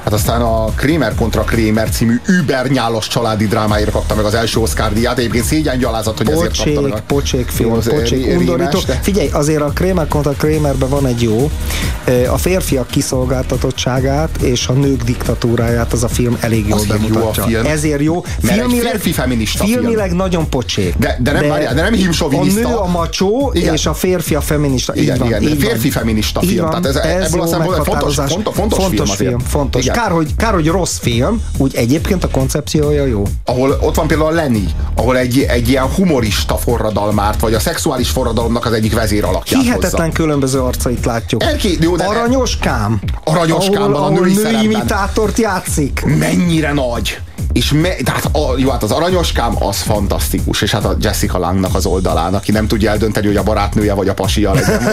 Hát aztán a Kramer kontra Kramer című übernyálos családi drámáért kapta meg az első Oscar díját. Egyébként szégyen gyalázat, hogy ezért kapta meg. Pocsék, a- pocsék film, Jó, az pocsék, ré- undorító. de- Figyelj, azért a Kramer kontra Kramerben van egy jó, ö, a férfiak kiszolgáltatottságát és a nők diktatúráját az a film elég jól Azért jó a bemutatja. film. Ezért jó. Mert egy férfi feminista film. filmileg nagyon pocsék. De- de nem- várjál, de nem himsoviniszta. A nő a macsó, Igen. és a férfi a feminista. Igen, így van, igen, így férfi van. feminista Így film. van, Tehát ez- ebből a szempontból fontos- fontos- fontos film fontos azért. film, fontos. Kár hogy, kár, hogy rossz film, úgy egyébként a koncepciója jó. ahol ott van például a Lenny, ahol egy, egy ilyen humorista forradalmárt, vagy a szexuális forradalomnak az egyik vezér alakját Hihetetlen hozza. különböző arcait látjuk. Elké- jó, de- Aranyoskám. Aranyoskám ahol, van a ahol női női imitátort játszik. Mennyire nagy! És me, tehát a, jó, hát az aranyoskám az fantasztikus, és hát a Jessica Langnak az oldalán, aki nem tudja eldönteni, hogy a barátnője vagy a pasia legyen,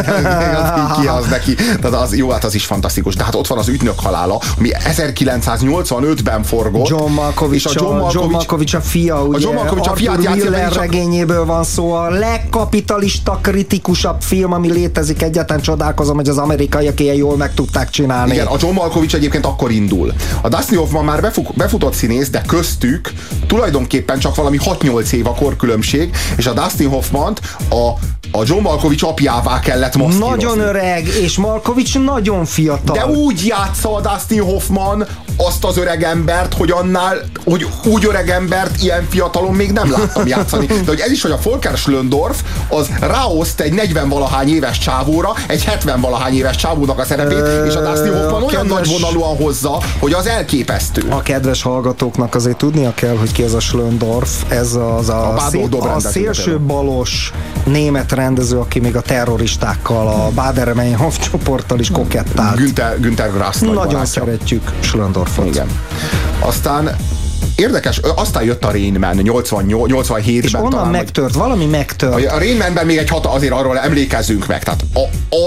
az, ki, ki az neki. Tehát az, jó, hát az is fantasztikus. De hát ott van az ügynök halála, ami 1985-ben forgott. John Malkovich, és a, John Malkovich, John Malkovich a fia, ugye, John Malkovich a fiát Miller a- regényéből van szó, a legkapitalista kritikusabb film, ami létezik, egyáltalán csodálkozom, hogy az amerikaiak ilyen jól meg tudták csinálni. Igen, a John Malkovich egyébként akkor indul. A Dustin Hoffman már befuk, befutott színész, de köztük tulajdonképpen csak valami 6-8 év a korkülönbség, és a Dustin Hoffman a, a John Malkovich apjává kellett maszkírozni. Nagyon öreg, és Malkovich nagyon fiatal. De úgy játsza a Dustin Hoffman azt az öreg embert, hogy annál, hogy úgy öreg embert ilyen fiatalon még nem láttam játszani. De hogy ez is, hogy a Volker Schlöndorf az ráoszt egy 40-valahány éves csávóra, egy 70-valahány éves csávónak a szerepét, és a Dustin Hoffman olyan kedves- nagy vonalúan hozza, hogy az elképesztő. A kedves hallgatóknak azért tudnia kell, hogy ki ez a Schlöndorf, ez az a, A szél, a szélső balos német rendező, aki még a terroristákkal, a Bader-Meinhof csoporttal is kokettált. Günther, Günther Grass nagy Nagyon barátja. szeretjük Schlöndorfot. Igen. Aztán érdekes, aztán jött a Rain Man 88, 87-ben És onnan talán, vagy- megtört, valami megtört. A Rain Man-ben még egy hat, azért arról emlékezzünk meg. Tehát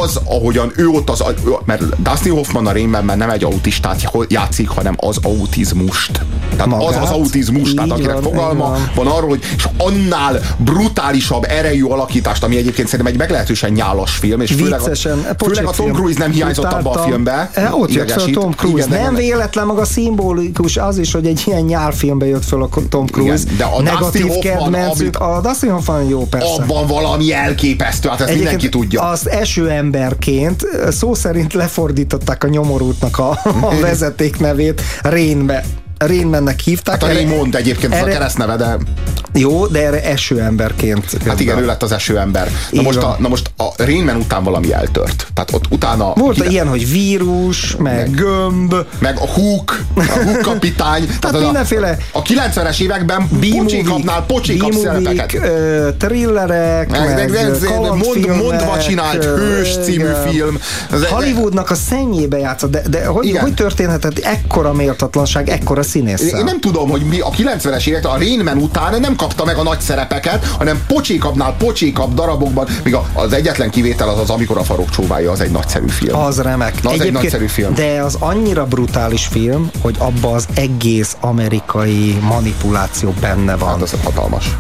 az, ahogyan ő ott az, mert Dustin Hoffman a Rain Man-ben nem egy autistát játszik, hanem az autizmust. Tehát Magát. az az autizmus, tehát akinek van, fogalma így van. arról, hogy és annál brutálisabb, erejű alakítást, ami egyébként szerintem egy meglehetősen nyálas film, és főleg a, Viccesen, főleg a Tom. Cruise nem hiányzott abba a filmbe. E, ott jött fel. Tom Cruise. Igen, nem véletlen maga szimbolikus az is, hogy egy ilyen nyálfilmbe jött fel a Tom Cruise. Igen, de a Negatív kedvencük. A Dustin Hoffman jó, persze. Abban valami elképesztő, hát ezt mindenki tudja. azt eső emberként szó szerint lefordították a nyomorútnak a, a [laughs] vezeték nevét Rénbe. Rainmannek hívták. Hát a Erre- Raymond egyébként ez a erre- keresztneve, de Jó, de erre eső emberként. hát igen, ő lett az eső ember. Na most, a, na most a Rainman után valami eltört. Tehát ott utána... Volt kide- ilyen, hogy vírus, meg, Meg- gömb, meg a Hook, a Hook kapitány. [laughs] tehát mindenféle- A, a 90-es években pocsékapnál pocsékap B-movie-k, szerepeket. ö, thrillerek, Meg, meg, meg, mond, mondva csinált hős című igen. film. Hollywoodnak a szennyébe játszott, de, de hogy, hogy történhetett ekkora méltatlanság, ekkora színésszel? Én nem tudom, hogy mi a 90-es évek, a Rain Man után nem kapta meg a nagy szerepeket, hanem pocsékabbnál pocsékabb darabokban, míg az egyetlen kivétel az az, amikor a farok csóválja, az egy nagyszerű film. Az remek. Na, az egy nagyszerű film. De az annyira brutális film, hogy abba az egész amerikai manipuláció benne van. Hát az hatalmas.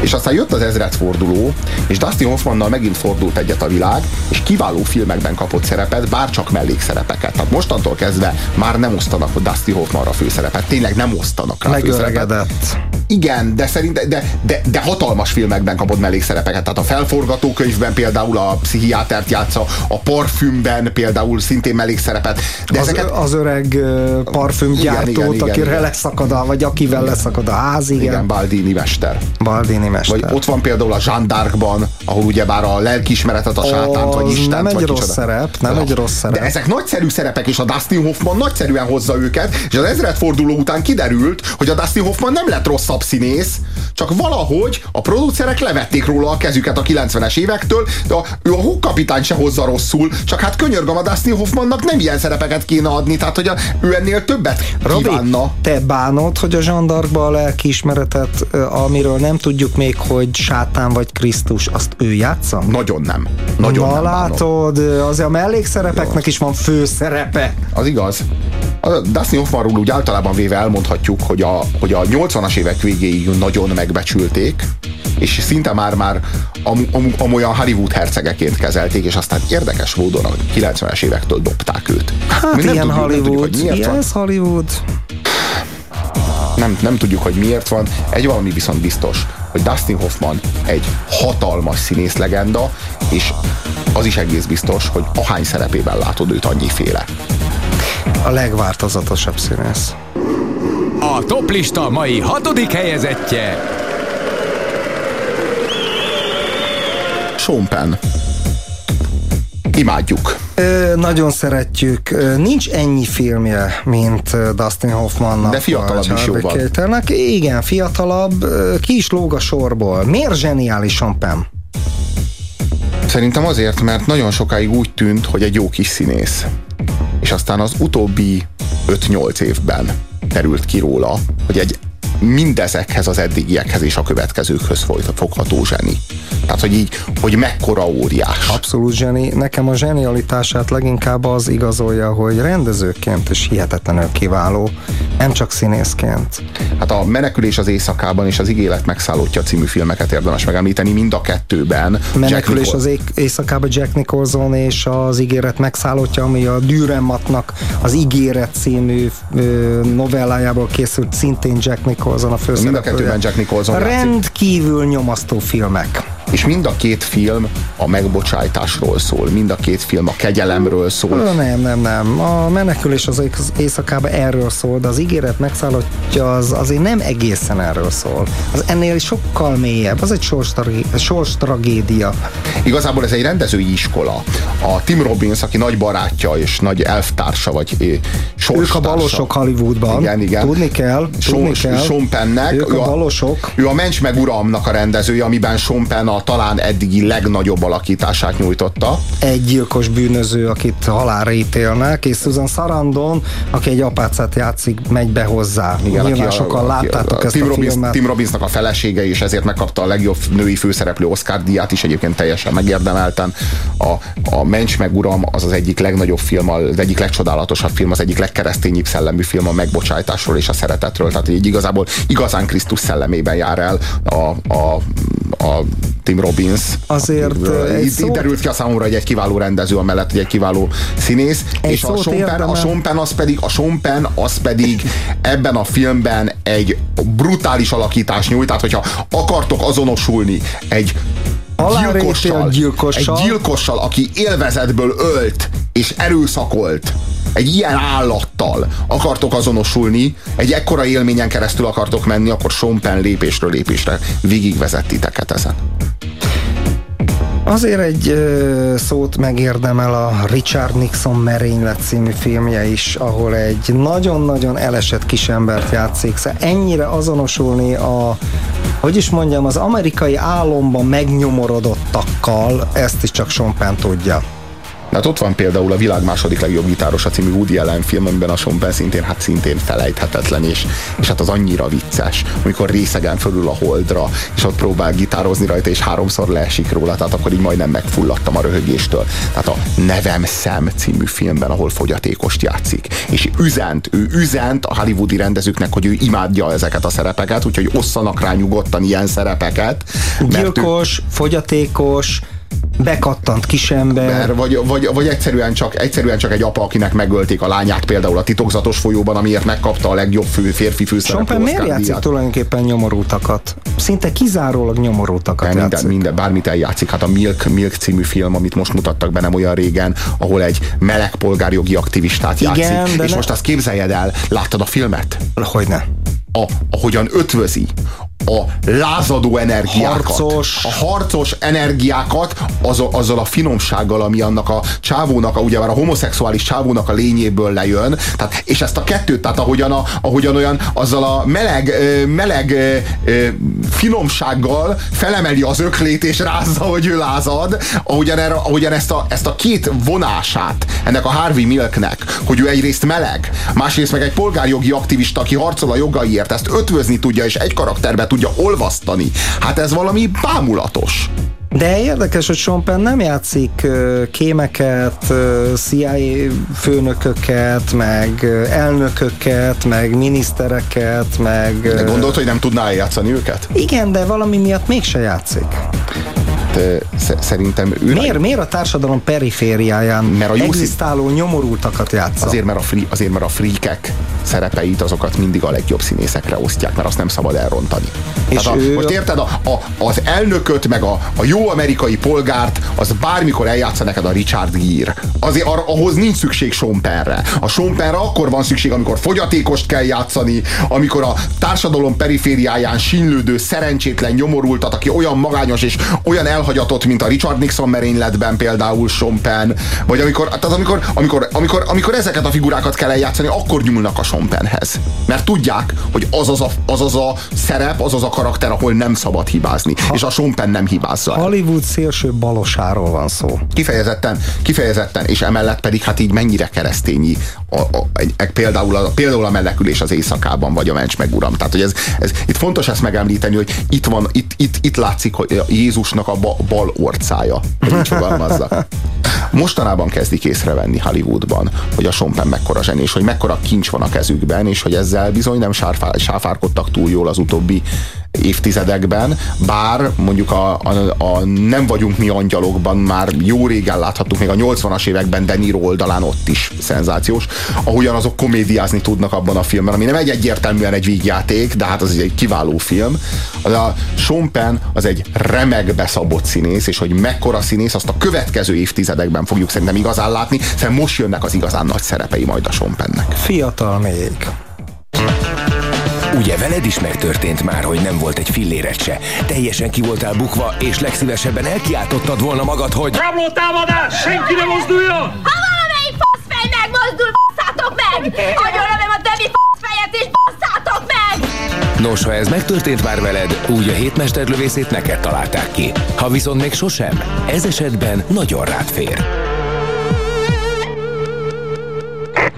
És aztán jött az ezredforduló, és Dustin Hoffmannal megint fordult egyet a világ, és kiváló filmekben kapott szerepet, bár csak mellékszerepeket. Tehát mostantól kezdve már nem osztanak a Dustin Hoffmanra főszerepet. Tényleg nem osztanak rá főszerepet. Igen, de szerintem, de, de, de hatalmas filmekben kapod mellékszerepeket. Tehát a felforgatókönyvben például a pszichiátert játsza, a parfümben például szintén mellékszerepet. De az, ezeket, az öreg parfümgyártót, Igen, igen, igen, akire igen. leszakad a, vagy akivel leszakad a ház, igen. igen, Baldini mester. Baldini mester. Vagy ott van például a Jean d'Arcban, ahol ugyebár a lelkiismeretet, a sátánt, vagy Istent, nem egy vagy rossz kicsoda. szerep, nem De- egy rossz szerep. De ezek nagyszerű szerepek, és a Dustin Hoffman nagyszerűen hozza őket, és az ezredforduló után kiderült, hogy a Dustin Hoffman nem lett rosszabb színész, csak valahogy a producerek levették róla a kezüket a 90-es évektől, de a, ő a hókapitány se hozza rosszul, csak hát könyörgöm a Dustin Hoffmannak nem ilyen szerepeket kéne adni, tehát hogy a, ő ennél többet Robi, kívánna. te bánod, hogy a zsandarkba a lelkiismeretet, amiről nem tudjuk még, hogy sátán vagy Krisztus, azt ő játsza? Nagyon nem. Nagyon Na nem látod, azért a mellékszerepeknek is van főszerepe. Az igaz. A Dustin Hoffmanról úgy általában véve elmondhatjuk, hogy a, hogy a 80-as évek végéig nagyon megbecsülték, és szinte már már am, am, amolyan Hollywood hercegeként kezelték, és aztán érdekes módon a 90-es évektől dobták őt. Hát Mi ilyen tudjuk, Hollywood, nem tudjuk, hogy miért ilyen van. ez Hollywood. Nem, nem tudjuk, hogy miért van. Egy valami viszont biztos, hogy Dustin Hoffman egy hatalmas színész legenda, és az is egész biztos, hogy ahány szerepében látod őt annyiféle. A legváltozatosabb színész. A toplista mai hatodik helyezettje Sean Penn. Imádjuk. Ö, nagyon szeretjük. Nincs ennyi filmje, mint Dustin Hoffmannak. De fiatalabb is jóval. Keitelnek. Igen, fiatalabb. Ki is lóg a sorból. Miért zseniális Sean Penn? Szerintem azért, mert nagyon sokáig úgy tűnt, hogy egy jó kis színész. És aztán az utóbbi 5-8 évben terült ki róla, hogy egy mindezekhez az eddigiekhez és a következőkhöz fogható zseni. Tehát, hogy így, hogy mekkora óriás. Abszolút zseni. Nekem a zsenialitását leginkább az igazolja, hogy rendezőként is hihetetlenül kiváló, nem csak színészként. Hát a Menekülés az éjszakában és az Ígélet megszállótja című filmeket érdemes megemlíteni, mind a kettőben. Jack Menekülés Nicholson- az ég- éjszakában Jack Nicholson és az ígéret megszállottja, ami a Dürrenmattnak az ígéret című novellájából készült, szintén Jack Nicholson a Mind a főszereplője. kettőben Jack Nicholson játszik. Rendkívül nyomasztó filmek. És mind a két film a megbocsájtásról szól, mind a két film a kegyelemről szól. Nem, nem, nem. A menekülés az éj- éjszakában erről szól, de az ígéret megszállottja az azért nem egészen erről szól. Az ennél sokkal mélyebb. Az egy sors, tragé- sors tragédia. Igazából ez egy rendezői iskola. A Tim Robbins, aki nagy barátja és nagy elvtársa, vagy eh, Ők sorstársa. a balosok Hollywoodban. Igen, igen. Tudni kell, tudni Sean, kell. Sean Pennnek. Ők ő a balosok. Ő a Mencs meg Uramnak a rendezője, amiben Sean Penn a talán eddigi legnagyobb alakítását nyújtotta. egy gyilkos bűnöző, akit halálra ítélnek, és Susan Sarandon, aki egy apácát játszik, megy be hozzá. Igen, Nyilván aki sokan a, láttátok a, ezt Tim a Robbins, filmet. Tim Robbinsnak a felesége, és ezért megkapta a legjobb női főszereplő Oscar díját is, egyébként teljesen megérdemelten. A, a Mencs meg Uram az az egyik legnagyobb film, az egyik legcsodálatosabb film, az egyik legkeresztényibb szellemű film a megbocsájtásról és a szeretetről. Tehát így igazából igazán Krisztus szellemében jár el a, a, a Tim Robbins. Azért, egy Itt, szót- derült ki a számomra, hogy egy kiváló rendező, amellett, hogy egy kiváló színész. Egy és a Sean, Penn, a Sean Penn az pedig, a Sean Penn az pedig ebben a filmben egy brutális alakítás nyújt, tehát hogyha akartok azonosulni egy gyilkossal, gyilkossal. egy gyilkossal, aki élvezetből ölt és erőszakolt, egy ilyen állattal akartok azonosulni, egy ekkora élményen keresztül akartok menni, akkor Sean Penn lépésről lépésre végigvezet titeket ezen. Azért egy ö, szót megérdemel a Richard Nixon Merénylet című filmje is, ahol egy nagyon-nagyon elesett kisembert játszik. Szóval ennyire azonosulni a, hogy is mondjam, az amerikai álomban megnyomorodottakkal, ezt is csak Sean Penn tudja. Hát ott van például a világ második legjobb gitárosa című Woody Allen film, amiben a Sean Penn szintén, hát szintén felejthetetlen, és, és hát az annyira vicces, amikor részegen fölül a holdra, és ott próbál gitározni rajta, és háromszor leesik róla, tehát akkor így majdnem megfulladtam a röhögéstől. Tehát a Nevem Szem című filmben, ahol fogyatékost játszik, és üzent, ő üzent a hollywoodi rendezőknek, hogy ő imádja ezeket a szerepeket, úgyhogy osszanak rá nyugodtan ilyen szerepeket. mert ő- Gyilkos, fogyatékos, bekattant kisember. Vagy, vagy, vagy egyszerűen, csak, egyszerűen csak egy apa, akinek megölték a lányát például a titokzatos folyóban, amiért megkapta a legjobb fő, férfi főszereplő Chopin miért játszik díjat. tulajdonképpen nyomorultakat? Szinte kizárólag nyomorultakat minden, játszik. minden, bármit eljátszik. Hát a Milk, Milk című film, amit most mutattak be nem olyan régen, ahol egy meleg polgárjogi aktivistát Igen, játszik. de és ne- most azt képzeljed el, láttad a filmet? Hogyne. A, ahogyan ötvözi a lázadó energiákat, Harcos. a harcos energiákat azzal, azzal a finomsággal, ami annak a csávónak, a, ugye már a homoszexuális csávónak a lényéből lejön, tehát, és ezt a kettőt, tehát ahogyan, a, ahogyan olyan, azzal a meleg, meleg finomsággal felemeli az öklét és rázza, hogy ő lázad, ahogyan, erre, ahogyan ezt, a, ezt a két vonását ennek a Harvey Milknek, hogy ő egyrészt meleg, másrészt meg egy polgárjogi aktivista, aki harcol a jogaiért, ezt ötvözni tudja és egy karakterbe tudja olvasztani. Hát ez valami bámulatos. De érdekes, hogy Sean Penn nem játszik kémeket, CIA főnököket, meg elnököket, meg minisztereket, meg... De gondolt, hogy nem tudná eljátszani őket? Igen, de valami miatt mégse játszik. Te, sz- szerintem ő Miért, miért a társadalom perifériáján Mert a jó egzisztáló nyomorultakat játsza? Azért mert, a free, azért, mert a freakek szerepeit azokat mindig a legjobb színészekre osztják, mert azt nem szabad elrontani. És Tehát a, ő- Most érted, a, a, az elnököt, meg a, a jó amerikai polgárt, az bármikor eljátsza neked a Richard Gere. Azért ar, ahhoz nincs szükség Sean Pennre. A Sean Pennre akkor van szükség, amikor fogyatékost kell játszani, amikor a társadalom perifériáján sínlődő, szerencsétlen nyomorultat, aki olyan magányos és olyan elhagyatott, mint a Richard Nixon merényletben például Sean Penn, vagy amikor, tehát amikor, amikor, amikor, amikor ezeket a figurákat kell eljátszani, akkor nyúlnak a Sean Pennhez. Mert tudják, hogy az az a, az, az a szerep, az az a karakter, ahol nem szabad hibázni. Ha, és a Sean Penn nem hibázza. el. Hollywood szélső balosáról van szó. Kifejezetten, kifejezetten, és emellett pedig hát így mennyire keresztényi a, a, egy, egy, például, a, például a menekülés az éjszakában, vagy a mencs meg uram. Tehát, hogy ez, ez, itt fontos ezt megemlíteni, hogy itt van, itt, itt, itt látszik, hogy Jézusnak a ba, bal orcája, hogy így. Mostanában kezdik észrevenni Hollywoodban, hogy a Sean Penn mekkora zseni, és hogy mekkora kincs van a kezükben, és hogy ezzel bizony nem sárfá, sáfárkodtak túl jól az utóbbi évtizedekben, bár mondjuk a, a, a Nem vagyunk mi angyalokban már jó régen láthattuk, még a 80-as években De Niro oldalán ott is szenzációs, ahogyan azok komédiázni tudnak abban a filmben, ami nem egy egyértelműen egy vígjáték, de hát az egy kiváló film. Az a Sean Penn az egy remek beszabott színész, és hogy mekkora színész, azt a következő évtizedekben fogjuk szerintem igazán látni, szerintem most jönnek az igazán nagy szerepei majd a Sean Pennnek. Fiatal még. Ugye veled is megtörtént már, hogy nem volt egy filléret se. Teljesen ki voltál bukva, és legszívesebben elkiáltottad volna magad, hogy... Rabló támadás! Senki ne mozduljon! Ha valamelyik faszfej megmozdul, basszátok meg! Agyonlövöm a Debi faszfejet és basszátok meg! Nos, ha ez megtörtént már veled, úgy a hétmesterlövészét neked találták ki. Ha viszont még sosem, ez esetben nagyon rád fér.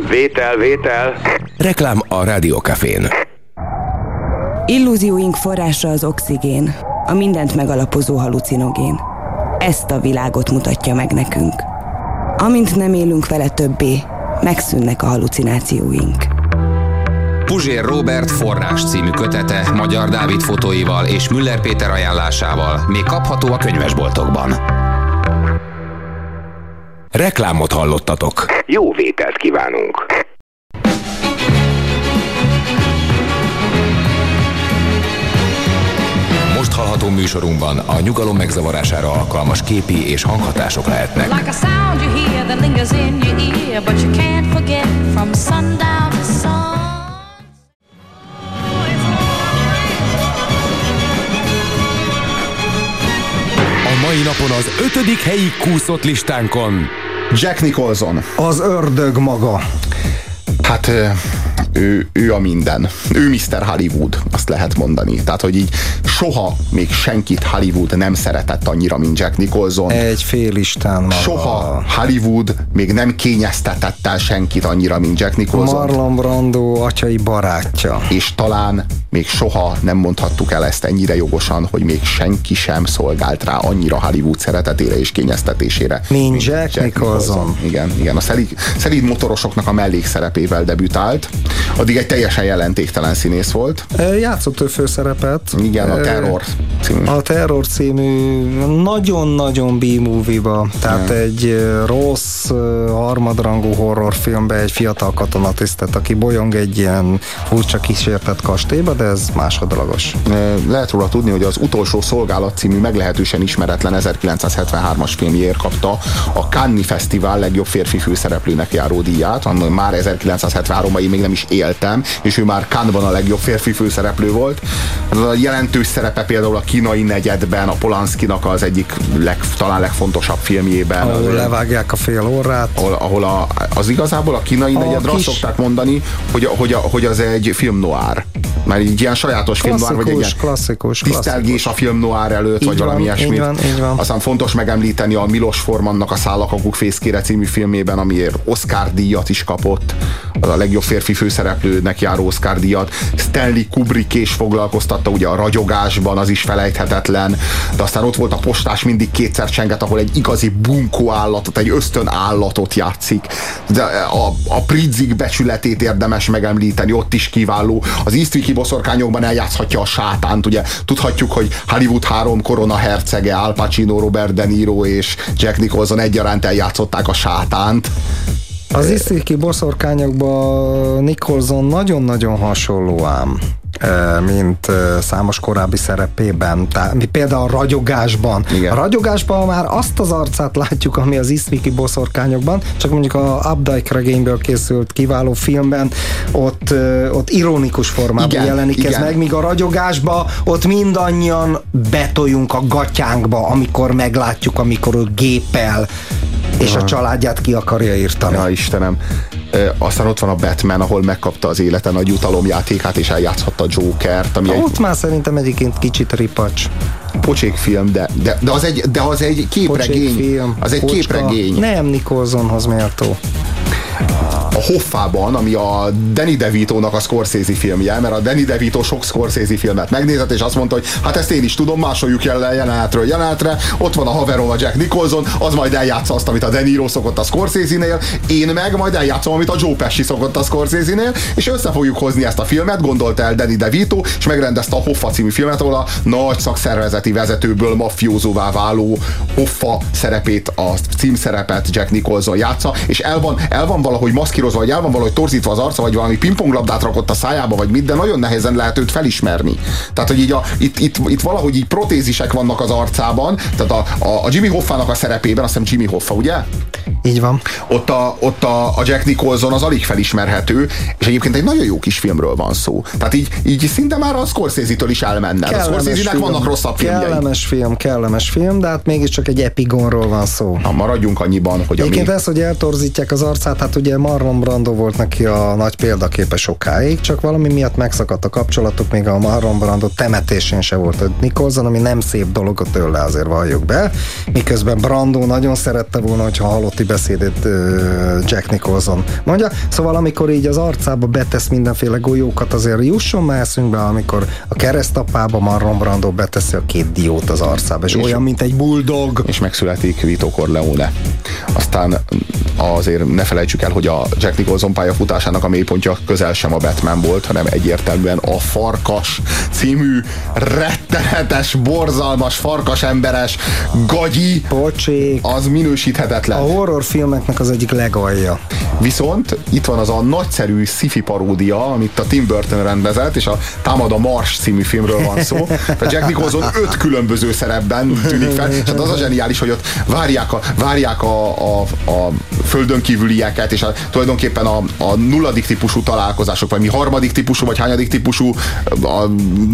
Vétel, vétel. Reklám a Rádiókafén. Illúzióink forrása az oxigén, a mindent megalapozó halucinogén. Ezt a világot mutatja meg nekünk. Amint nem élünk vele többé, megszűnnek a halucinációink. Puzsér Robert forrás című kötete Magyar Dávid fotóival és Müller Péter ajánlásával még kapható a könyvesboltokban. Reklámot hallottatok. Jó vételt kívánunk. Hallható műsorunkban a nyugalom megzavarására alkalmas képi és hanghatások lehetnek. Like a ear, mai napon az ötödik helyi kúszott listánkon. Jack Nicholson. Az ördög maga. Hát ő, ő a minden. Ő Mr. Hollywood, azt lehet mondani. Tehát, hogy így soha még senkit Hollywood nem szeretett annyira, mint Jack Nicholson. Egy fél maga. Soha Hollywood még nem kényeztetett el senkit annyira, mint Jack Nicholson. Marlon Brando atyai barátja. És talán még soha nem mondhattuk el ezt ennyire jogosan, hogy még senki sem szolgált rá annyira Hollywood szeretetére és kényeztetésére. Mint Jack Nicholson. Igen, igen. A szelíd, szelíd motorosoknak a mellékszerepével debütált. Addig egy teljesen jelentéktelen színész volt. Játszott ő főszerepet. Igen, a Terror című. A Terror című nagyon-nagyon B-movie-ba, tehát ja. egy rossz, harmadrangú horrorfilmbe egy fiatal katonatisztet, aki bolyong egy ilyen furcsa kísértett kastélyba, de ez másodlagos. Lehet róla tudni, hogy az Utolsó Szolgálat című meglehetősen ismeretlen 1973-as filmjéért kapta a Cannes Fesztivál legjobb férfi főszereplőnek járó díját, már 1973-ban én még nem is éltem, és ő már Cannes-ban a legjobb férfi főszereplő volt. Ez a jelentős szerepe például a kínai negyedben, a Polanskinak az egyik leg, talán legfontosabb filmjében. Ahol levágják a fél órát. Ahol, ahol a, az igazából a kínai a negyedre kis... azt szokták mondani, hogy, hogy, hogy az egy film noir. Mert így ilyen sajátos film noir, vagy egy ilyen klasszikus, tisztelgés a film noir előtt, így vagy van, valami ilyesmi. Így van, így van. Aztán fontos megemlíteni a Milos Formannak a Szállakakuk fészkére című filmében, amiért Oscar díjat is kapott az a legjobb férfi főszereplőnek járó Oscar díjat. Stanley Kubrick is foglalkoztatta ugye a ragyogásban, az is felejthetetlen, de aztán ott volt a postás mindig kétszer csenget, ahol egy igazi bunkó állatot, egy ösztön állatot játszik. De a, a Pridzik becsületét érdemes megemlíteni, ott is kiváló. Az Eastwicki boszorkányokban eljátszhatja a sátánt, ugye tudhatjuk, hogy Hollywood három korona hercege, Al Pacino, Robert De Niro és Jack Nicholson egyaránt eljátszották a sátánt. Az iszéki boszorkányokban Nicholson nagyon-nagyon hasonló ám mint számos korábbi szerepében. Tehát, például a ragyogásban. Igen. A ragyogásban már azt az arcát látjuk, ami az Iszmiki boszorkányokban, csak mondjuk a Updike regényből készült kiváló filmben ott, ott ironikus formában igen, jelenik igen. ez meg, míg a ragyogásban ott mindannyian betoljunk a gatyánkba, amikor meglátjuk, amikor ő gépel, és a családját ki akarja írtani. Ja, Istenem. Aztán ott van a Batman, ahol megkapta az életen a jutalomjátékát, és eljátszhatta Jokert. Ami ott egy... már szerintem egyébként kicsit ripacs. Pocsék film, de, de, de, az egy, de az egy képregény. film, az egy Pocska, képregény. Nem Nicholsonhoz méltó a Hoffában, ami a Danny DeVito-nak a Scorsese filmje, mert a Danny DeVito sok Scorsese filmet megnézett, és azt mondta, hogy hát ezt én is tudom, másoljuk el jelenetről jelenetre, ott van a haverom a Jack Nicholson, az majd eljátsza azt, amit a De Niro szokott a Scorsese-nél, én meg majd eljátszom, amit a Joe Pesci szokott a Scorsese-nél, és össze fogjuk hozni ezt a filmet, gondolta el Danny DeVito, és megrendezte a Hoffa című filmet, ahol a nagy szakszervezeti vezetőből mafiózóvá váló Hoffa szerepét, a címszerepet Jack Nicholson játsza, és el van, el van valahogy maszkírozva vagy el van valahogy torzítva az arca, vagy valami pingponglabdát rakott a szájába, vagy mit, de nagyon nehezen lehet őt felismerni. Tehát, hogy így a, itt, itt, itt valahogy így protézisek vannak az arcában, tehát a, a, a Jimmy Hoffának a szerepében, azt hiszem Jimmy Hoffa, ugye? Így van. Ott a, ott a, a Jack Nicholson az alig felismerhető, és egyébként egy nagyon jó kis filmről van szó. Tehát így, így szinte már a Scorsese-től is elmenne. A Scorsese-nek vannak rosszabb filmjei. Kellemes film, kellemes film, de hát mégiscsak egy epigonról van szó. Na, maradjunk annyiban, hogy Egyébként ami... ez, hogy eltorzítják az arcát, hát ugye Marlon Brando volt neki a nagy példaképe sokáig, csak valami miatt megszakadt a kapcsolatuk, még a Marlon Brando temetésén se volt a Nicholson, ami nem szép dolog tőle, azért valljuk be. Miközben Brando nagyon szerette volna, hogyha halotti beszédét Jack Nicholson mondja. Szóval amikor így az arcába betesz mindenféle golyókat, azért jusson már eszünkbe, amikor a keresztapába Marlon Brando beteszi a két diót az arcába, és, és olyan, mint egy bulldog. És megszületik Vito Corleone. Aztán azért ne felejtsük el, hogy a Jack Nicholson pályafutásának a mélypontja közel sem a Batman volt, hanem egyértelműen a Farkas című rettenetes, borzalmas, farkas emberes, gagyi, Pocsék. az minősíthetetlen. A horrorfilmeknek az egyik legalja. Viszont itt van az a nagyszerű sci paródia, amit a Tim Burton rendezett, és a Támad a Mars című filmről van szó. A Jack Nicholson öt különböző szerepben tűnik fel, és hát az a zseniális, hogy ott várják a, várják a, a, a földön kívülieket, és a, tulajdonképpen a, a nulladik típusú találkozások, vagy mi harmadik típusú, vagy hányadik típusú a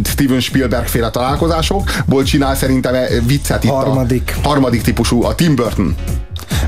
Steven Spielberg féle találkozásokból csinál szerintem viccet itt harmadik. a harmadik típusú, a Tim Burton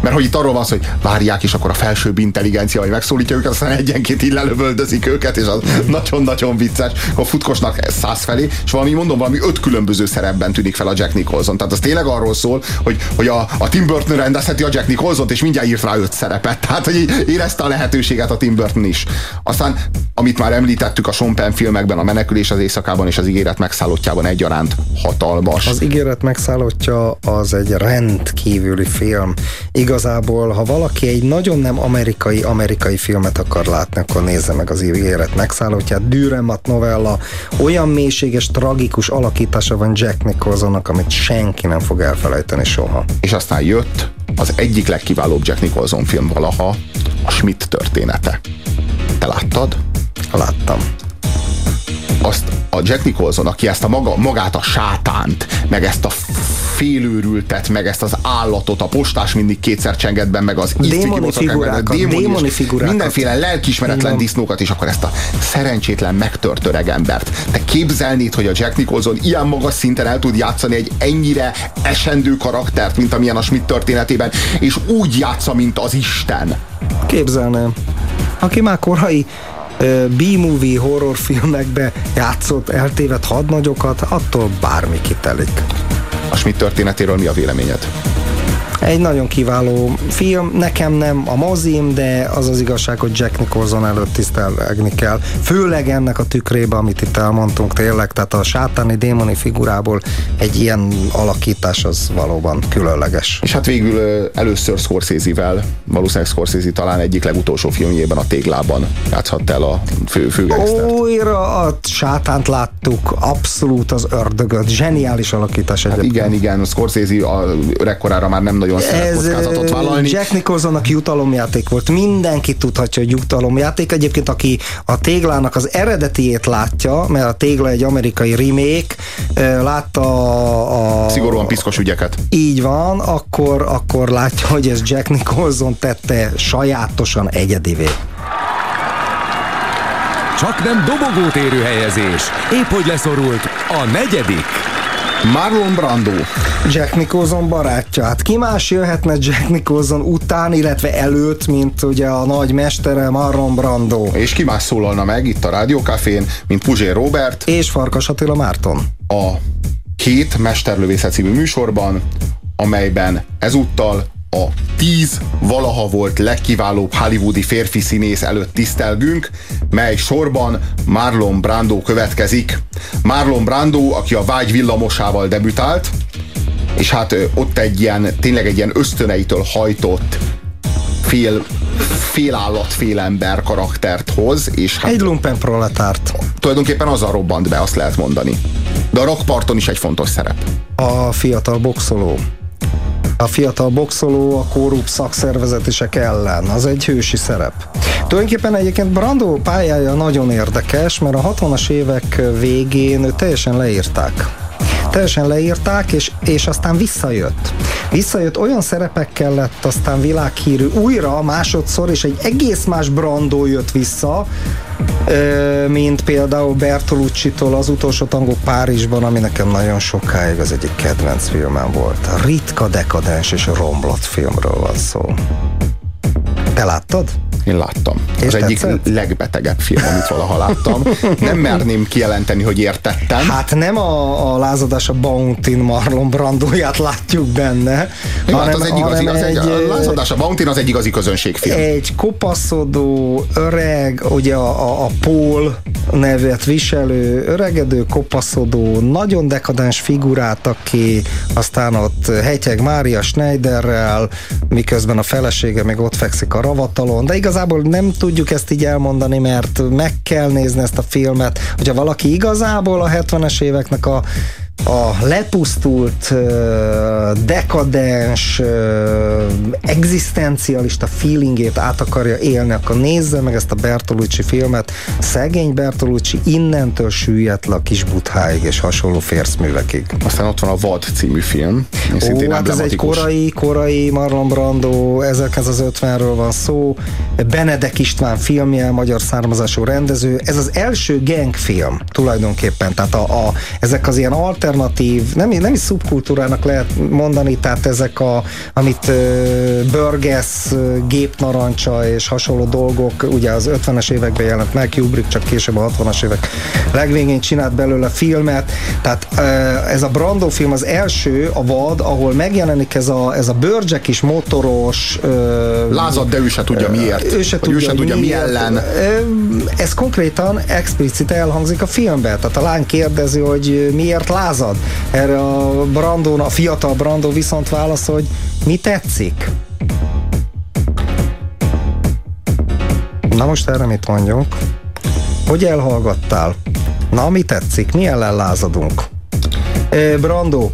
mert hogy itt arról van hogy várják, és akkor a felsőbb intelligencia, vagy megszólítja őket, aztán egyenként így lelövöldözik őket, és az nagyon-nagyon vicces. Akkor futkosnak száz felé, és valami, mondom, valami öt különböző szerepben tűnik fel a Jack Nicholson. Tehát az tényleg arról szól, hogy, hogy a, a Tim Burton rendezheti a Jack Nicholson-t, és mindjárt írt rá öt szerepet. Tehát, hogy érezte a lehetőséget a Tim Burton is. Aztán, amit már említettük a Sean Penn filmekben, a Menekülés az éjszakában és az ígéret megszállottjában egyaránt hatalmas. Az ígéret megszállottja az egy rendkívüli film igazából, ha valaki egy nagyon nem amerikai amerikai filmet akar látni, akkor nézze meg az ígéret megszállottját. Düremat novella, olyan mélységes, tragikus alakítása van Jack Nicholsonnak, amit senki nem fog elfelejteni soha. És aztán jött az egyik legkiválóbb Jack Nicholson film valaha, a Schmidt története. Te láttad? Láttam azt a Jack Nicholson, aki ezt a maga, magát a sátánt, meg ezt a félőrültet, meg ezt az állatot, a postás mindig kétszer csengetben, meg az démoni figurákat, démoni, démoni figurákat. Mindenféle lelkismeretlen Igen. disznókat, és akkor ezt a szerencsétlen megtört öreg embert. Te képzelnéd, hogy a Jack Nicholson ilyen magas szinten el tud játszani egy ennyire esendő karaktert, mint amilyen a Schmidt történetében, és úgy játsza, mint az Isten. Képzelném. Aki már korai B-movie horrorfilmekbe játszott eltévedt hadnagyokat, attól bármi kitelik. A Schmidt történetéről mi a véleményed? Egy nagyon kiváló film, nekem nem a mozim, de az az igazság, hogy Jack Nicholson előtt tisztelni kell. Főleg ennek a tükrébe, amit itt elmondtunk tényleg, tehát a sátáni démoni figurából egy ilyen alakítás az valóban különleges. És hát végül először Scorsese-vel, valószínűleg Scorsese talán egyik legutolsó filmjében a Téglában játszhatta el a fő, fő Újra a sátánt láttuk, abszolút az ördögöt, zseniális alakítás hát igen, igen, Scorsese a öregkorára már nem nagyon nagyon szeret kockázatot vállalni. Jack Nicholsonnak jutalomjáték volt. Mindenki tudhatja, hogy jutalomjáték. Egyébként, aki a téglának az eredetiét látja, mert a tégla egy amerikai remake, látta a... a Szigorúan piszkos ügyeket. Így van, akkor, akkor látja, hogy ez Jack Nicholson tette sajátosan egyedivé. Csak nem dobogót érő helyezés. Épp hogy leszorult a negyedik. Marlon Brando. Jack Nicholson barátja. Hát ki más jöhetne Jack Nicholson után, illetve előtt, mint ugye a nagy mestere Marlon Brando. És ki más szólalna meg itt a Rádiókafén, mint Puzsér Robert. És Farkas Attila Márton. A Két Mesterlövészet című műsorban, amelyben ezúttal a tíz valaha volt legkiválóbb hollywoodi férfi színész előtt tisztelgünk, mely sorban Marlon Brando következik. Marlon Brando, aki a Vágy villamosával debütált, és hát ott egy ilyen, tényleg egy ilyen ösztöneitől hajtott fél, fél állat, fél ember karaktert hoz. És hát egy lumpen proletárt. Tulajdonképpen azzal robbant be, azt lehet mondani. De a rockparton is egy fontos szerep. A fiatal boxoló a fiatal boxoló a korrupt szakszervezetések ellen. Az egy hősi szerep. Tulajdonképpen egyébként Brando pályája nagyon érdekes, mert a 60-as évek végén teljesen leírták teljesen leírták, és, és aztán visszajött. Visszajött, olyan szerepekkel lett aztán világhírű újra másodszor, és egy egész más Brando jött vissza, mint például Bertolucci-tól az utolsó tangó Párizsban, ami nekem nagyon sokáig az egyik kedvenc filmem volt. Ritka dekadens és romlott filmről van szó. Te láttad? Én láttam. És az egyik legbetegebb film, amit valaha láttam. Nem merném kijelenteni, hogy értettem. Hát nem a, a lázadás a bounty Marlon Brandóját látjuk benne. Jó, hát hanem, hát az egy igazi, az egy, egy, a lázadás a bounty az egy igazi közönségfilm. Egy kopaszodó, öreg, ugye a, a, a Paul nevet viselő, öregedő, kopaszodó, nagyon dekadens figurát, aki aztán ott hegyeg Mária Schneiderrel, miközben a felesége még ott fekszik a ravatalon, de igaz igazából nem tudjuk ezt így elmondani, mert meg kell nézni ezt a filmet. Hogyha valaki igazából a 70-es éveknek a a lepusztult, dekadens, egzisztencialista feelingét át akarja élni, akkor nézze meg ezt a Bertolucci filmet. Szegény Bertolucci innentől süllyedt le a kis butháig és hasonló férszművekig. Aztán ott van a Vad című film. Ó, hát ez egy korai, korai Marlon Brando, 1950-ről van szó. Benedek István filmje, magyar származású rendező. Ez az első gangfilm tulajdonképpen. Tehát a, a, ezek az ilyen alter alternatív, nem, nem is szubkultúrának lehet mondani, tehát ezek a, amit Burgess, gépnarancsa és hasonló dolgok, ugye az 50-es években jelent meg, Kubrick csak később a 60-as évek legvégén csinált belőle filmet, tehát ez a Brando film az első, a vad, ahol megjelenik ez a, ez a bőrcsek is motoros lázad, de ő se tudja miért. Ő se tudja, ő se tudja mi ellen. Ez konkrétan explicit elhangzik a filmben, tehát a lány kérdezi, hogy miért láz század. Erre a Brandon, a fiatal Brandon viszont válaszol, hogy mi tetszik? Na most erre mit mondjunk? Hogy elhallgattál? Na, mi tetszik? Mi ellen lázadunk? Brando.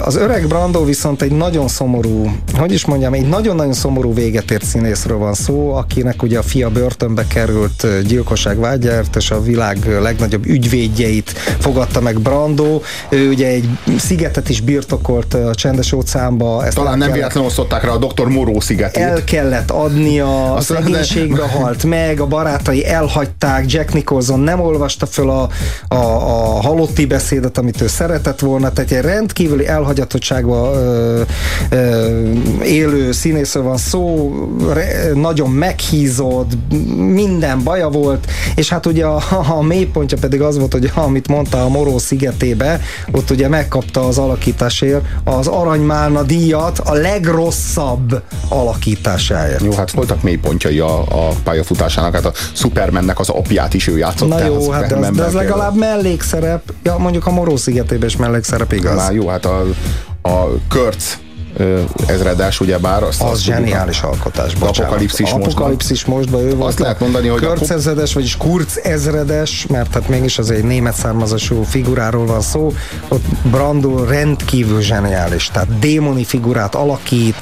Az öreg Brando viszont egy nagyon szomorú, hogy is mondjam, egy nagyon-nagyon szomorú véget ért színészről van szó, akinek ugye a fia börtönbe került gyilkosság vágyáért, és a világ legnagyobb ügyvédjeit fogadta meg Brando. Ő ugye egy szigetet is birtokolt a csendes óceánba. Ezt Talán nem véletlenül osztották rá a Dr. Moró szigetét. El kellett adnia, a szegénységbe halt meg, a barátai elhagyták, Jack Nicholson nem olvasta föl a, a, a halotti beszédet, amit ő szeretett volna, tehát egy rendkívüli elhagyatottságban ö, ö, élő színészről van szó, re, nagyon meghízott, minden baja volt, és hát ugye a, a mélypontja pedig az volt, hogy amit mondta a Moró szigetébe, ott ugye megkapta az alakításért az Aranymálna díjat a legrosszabb alakításáért. Jó, hát voltak mélypontjai a, a pályafutásának, hát a Supermannek az apját is ő játszott. Na jó, hát de az, de az legalább mellékszerep, ja mondjuk a Moró szigetében is mellékszerep, igaz? Már jó, hát a, a Körc ezredes, ugyebár. Azt, az azt zseniális tudjuk, alkotás, bocsánat. Apokalipszis, Apokalipszis mostban ő volt. Azt lehet mondani, hogy Körc a... vagyis Kurz ezredes, mert hát mégis az egy német származású figuráról van szó. Ott Brando rendkívül zseniális, tehát démoni figurát alakít,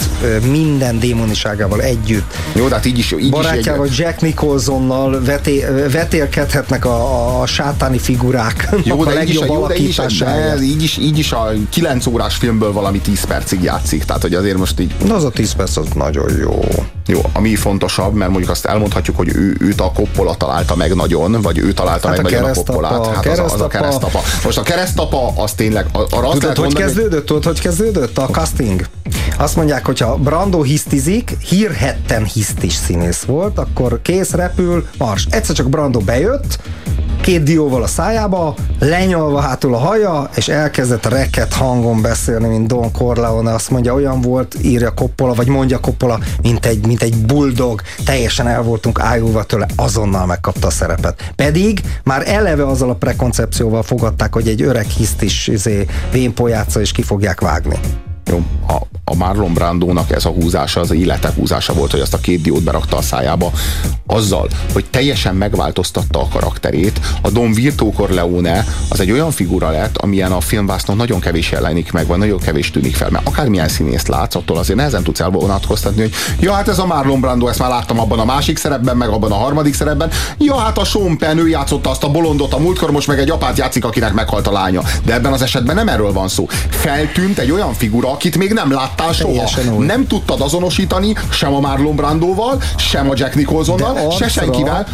minden démoniságával együtt. Jó, de hát így is, így Barátjával is egy... Jack Nicholsonnal veté, vetélkedhetnek a, a, sátáni figurák. [laughs] Jó, de a így is, jó, de így is, de így is, így is a 9 órás filmből valami 10 percig játszik játszik, tehát hogy azért most így... Na az a 10 perc az nagyon jó. Jó, ami fontosabb, mert mondjuk azt elmondhatjuk, hogy ő, őt a Coppola találta meg nagyon, vagy ő találta hát meg a nagyon a Coppolát. Hát az, a, az a keresztapa. Most a keresztapa az tényleg, arra Tudod, hogy mondani, kezdődött? Tudod, hogy kezdődött a casting? Azt mondják, hogyha Brando hisztizik, hírhetten hisztis színész volt, akkor kész, repül, mars. Egyszer csak Brando bejött, két dióval a szájába, lenyalva hátul a haja, és elkezdett reket hangon beszélni, mint Don Corleone, azt mondja, olyan volt, írja Coppola, vagy mondja Coppola, mint egy, mint egy bulldog, teljesen el voltunk ájulva tőle, azonnal megkapta a szerepet. Pedig már eleve azzal a prekoncepcióval fogadták, hogy egy öreg hisztis izé, vénpojáca, és ki fogják vágni. Jó, a, a Marlon Brandónak ez a húzása, az élete húzása volt, hogy azt a két diót berakta a szájába, azzal, hogy teljesen megváltoztatta a karakterét. A Don Vito Corleone az egy olyan figura lett, amilyen a filmvásznon nagyon kevés jelenik meg, vagy nagyon kevés tűnik fel, mert akármilyen színészt látsz, attól azért nehezen tudsz elvonatkoztatni, hogy ja, hát ez a Marlon Brando, ezt már láttam abban a másik szerepben, meg abban a harmadik szerepben. Ja, hát a Sean Penn, ő játszotta azt a bolondot a múltkor, most meg egy apát játszik, akinek meghalt a lánya. De ebben az esetben nem erről van szó. Feltűnt egy olyan figura, akit még nem láttál soha. Nem tudtad azonosítani sem a Marlon Brandoval, sem a Jack Nicholsonnal, se senkivel.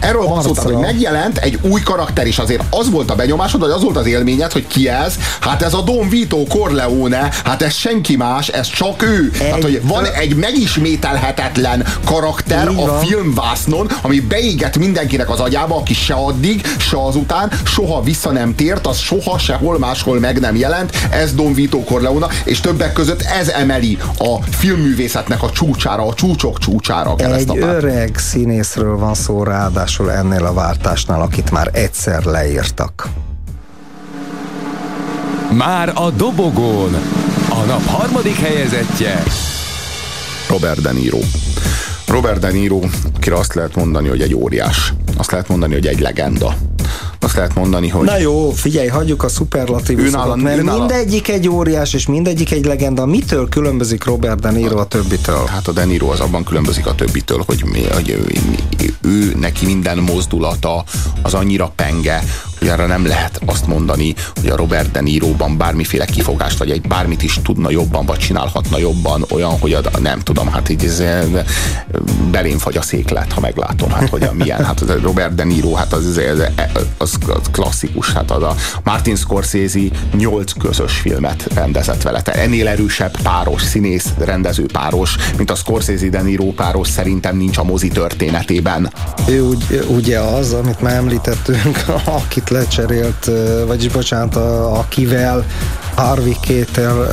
Erről van szó, hogy megjelent egy új karakter is. Azért az volt a benyomásod, vagy az volt az élményed, hogy ki ez? Hát ez a Don Vito Corleone, hát ez senki más, ez csak ő. Egy, Tehát, hogy van egy megismételhetetlen karakter a filmvásznon, ami beégett mindenkinek az agyába, aki se addig, se azután, soha vissza nem tért, az soha sehol máshol meg nem jelent. Ez Don Vito Corleone, és többek között ez emeli a filmművészetnek a csúcsára, a csúcsok csúcsára. Egy öreg színészről van szó, ráadásul ennél a váltásnál, akit már egyszer leírtak. Már a dobogón a nap harmadik helyezettje Robert De Niro. Robert De Niro, akire azt lehet mondani, hogy egy óriás. Azt lehet mondani, hogy egy legenda azt lehet mondani, hogy... Na jó, figyelj, hagyjuk a szuperlatívusokat, mert őnála... mindegyik egy óriás, és mindegyik egy legenda. Mitől különbözik Robert De Niro a többitől? Hát a De Niro az abban különbözik a többitől, hogy, mi, hogy ő, ő, ő neki minden mozdulata az annyira penge, hogy arra nem lehet azt mondani, hogy a Robert De Niroban bármiféle kifogást, vagy egy bármit is tudna jobban, vagy csinálhatna jobban, olyan, hogy a, nem tudom, hát így ez, belém fagy a széklet, ha meglátom, hát hogy a milyen, hát az Robert De Niro, hát az, az, az, az klasszikus, hát az a Martin Scorsese nyolc közös filmet rendezett vele. Te ennél erősebb páros, színész rendező páros, mint a Scorsese De Niro páros szerintem nincs a mozi történetében. Ő úgy, ugye az, amit már említettünk, [laughs] akit lecserélt, vagyis bocsánat, akivel Harvey Keitel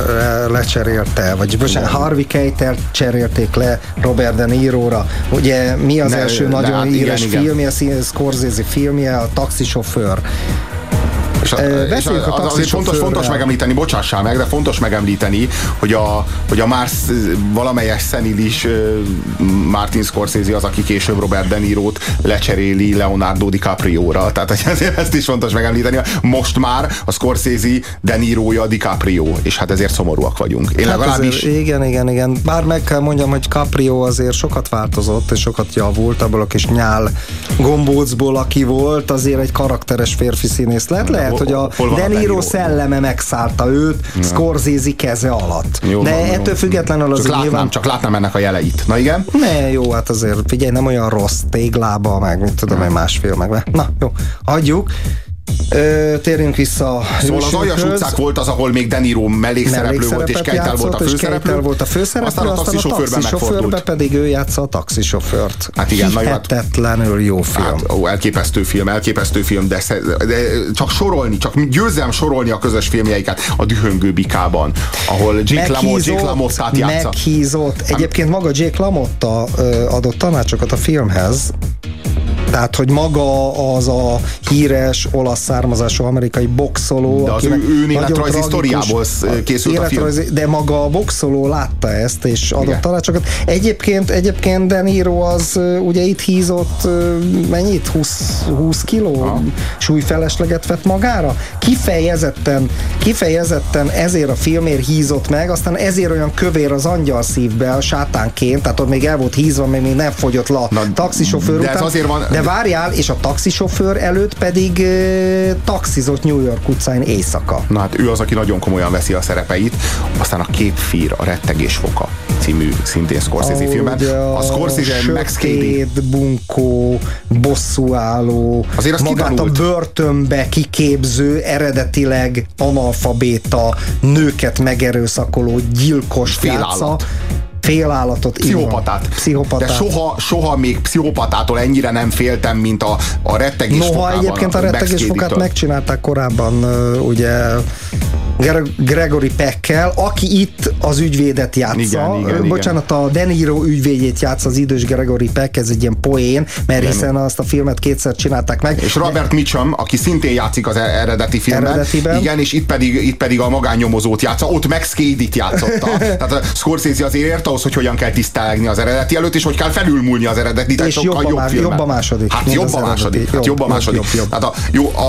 lecserélte, vagy bocsánat, Harvey Keitel cserélték le Robert De Niro-ra. Ugye mi az ne, első nagyon hát híres igen, filmje, igen. Scorsese filmje, a taxisofőr És, beszéljünk a az, azért fontos, fontos megemlíteni, bocsássál meg, de fontos megemlíteni, hogy a, hogy a Mars valamelyes szenilis Martin Scorsese az, aki később Robert De Niro-t lecseréli Leonardo DiCaprio-ra. Tehát ezért ezt is fontos megemlíteni. Most már a Scorsese De Niro-ja DiCaprio, és hát ezért szomorúak vagyunk. Én Hát legalábbis azért, igen, igen, igen. Bár meg kell mondjam, hogy Caprio azért sokat változott, és sokat javult abból a kis nyál gombócból, aki volt, azért egy karakteres férfi színész lett. Lehet, hol- hogy a hol van a De De Niro Niro? szelleme megszállta őt Scorsese keze alatt. Jó De van, ettől függetlenül csak azért látnám, nyilván... csak látnám ennek a jeleit. Na igen? Ne, jó, hát azért figyelj, nem olyan rossz téglába, meg mit tudom én más filmekben. Na, jó, hagyjuk. Ö, térjünk vissza Szóval az Aljas utcák volt az, ahol még De Niro mellékszereplő volt, és Keitel volt a főszereplő. Volt a főszereplő, Aztán a taxisofőrben taxisofőrbe megfordult. pedig ő játsza a taxisofőrt. Hát igen, na jó, hát- Hihetetlenül jó film. Hát, ó, elképesztő film, elképesztő film, de, de csak sorolni, csak győzzem sorolni a közös filmjeiket a Dühöngő Bikában, ahol Jake Lamott, Jake Lamottát játsza. meghízott. Egyébként maga Jake Lamotta adott tanácsokat a filmhez, tehát, hogy maga az a híres olasz származású amerikai boxoló, De az akinek ő- ő életrajzi sztoriából sz- készült a film. De maga a boxoló látta ezt, és adott Igen. tanácsokat. Egyébként, egyébként De Niro az ugye itt hízott mennyit? 20, 20 kiló súlyfelesleget vett magára? Kifejezetten, kifejezetten ezért a filmért hízott meg, aztán ezért olyan kövér az angyal szívbe, a sátánként, tehát ott még el volt hízva, még, még nem fogyott le a taxisofőr de ez után. azért van- de várjál, és a taxisofőr előtt pedig ö, taxizott New York utcáin éjszaka. Na hát ő az, aki nagyon komolyan veszi a szerepeit. Aztán a Képfír, a Rettegés foka című szintén Scorsese Ahogy filmben. A Scorsese Max Cady. bunkó, bosszúálló, Azért az magát kitanult. a börtönbe kiképző, eredetileg analfabéta, nőket megerőszakoló gyilkos Félállat. játsza. Félállatot. Pszichopatát. Pszichopatát. De soha, soha még pszichopatától ennyire nem féltem, mint a, a rettegés Noha fokában, egyébként a Max rettegés fokát megcsinálták korábban, ugye Gregory Peckkel, aki itt az ügyvédet játsza. Igen, igen, Ö, igen. Bocsánat, a De Niro ügyvédjét játsza az idős Gregory Peck, ez egy ilyen poén, mert Igen. hiszen azt a filmet kétszer csinálták meg. És Robert Mitchum, aki szintén játszik az e- eredeti filmben. Eredetiben. Igen, és itt pedig, itt pedig a magánnyomozót játsza. Ott Max Cady-t játszotta. [laughs] Tehát a Scorsese azért ért ahhoz, hogy hogyan kell tisztelegni az eredeti előtt, és hogy kell felülmúlni az eredetit. egy És jobb a jobb más- jobb a második, Hát jobb a eredeti. második. Hát Jobb, jobb a jobb, második. jobb, jobb. Hát a, jó, a,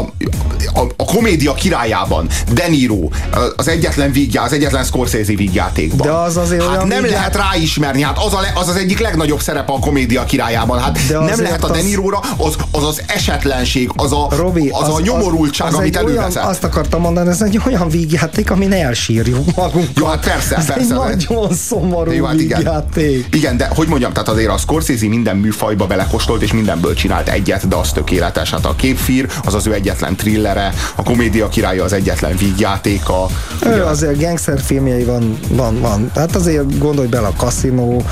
a, a, komédia királyában De Niro az egyetlen vígja, az egyetlen Scorsese vígjátékban. De az azért hát olyan nem vígjá- lehet ráismerni, hát az, a le, az az egyik legnagyobb szerepe a komédia királyában. Hát De nem lehet a De az- az, az az esetlenség, az a, Robi, az, a nyomorultság, az amit egy olyan, előveszed. Azt akartam mondani, ez egy olyan vígjáték, amin elsírjuk magunkat. Jó, hát persze, ez persze. egy nagyon szomorú Jó, hát igen. vígjáték. Igen, de hogy mondjam, tehát azért a Scorsese minden műfajba belekostolt, és mindenből csinált egyet, de az tökéletes. Hát a képfír az az ő egyetlen thrillere, a komédia királya az egyetlen vígjátéka. Ő azért gangster filmjei van, van, van. Hát azért gondolj bele a kaszinó.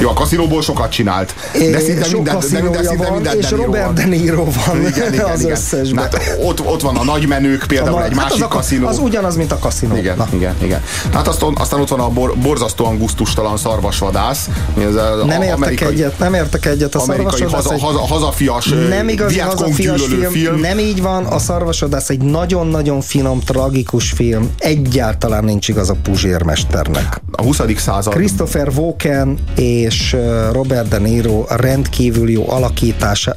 Jó, a kaszinóból sokat csinált. De szinte minden, de minden, kaszinója szinte van, minden és De Robert. De Niro van igen, igen, [laughs] az igen. összesben. Hát ott, ott van a nagymenők, például A- egy hát másik az, a- kaszinó. Az ugyanaz, mint a kaszinó. Igen, Na. igen, igen. Hát aztán, aztán ott van a bor, borzasztóan gusztustalan szarvasvadász. Ez a, Nem a- értek amerikai, egyet, nem értek egyet a amerikai haza, egy- haza, hazafias nem igazi hazafias film, film. nem így van, a szarvasodász egy nagyon-nagyon finom, tragikus film, egyáltalán nincs igaz a Puzsérmesternek. A 20. század. Christopher Walken és Robert De Niro rendkívül jó alakítás,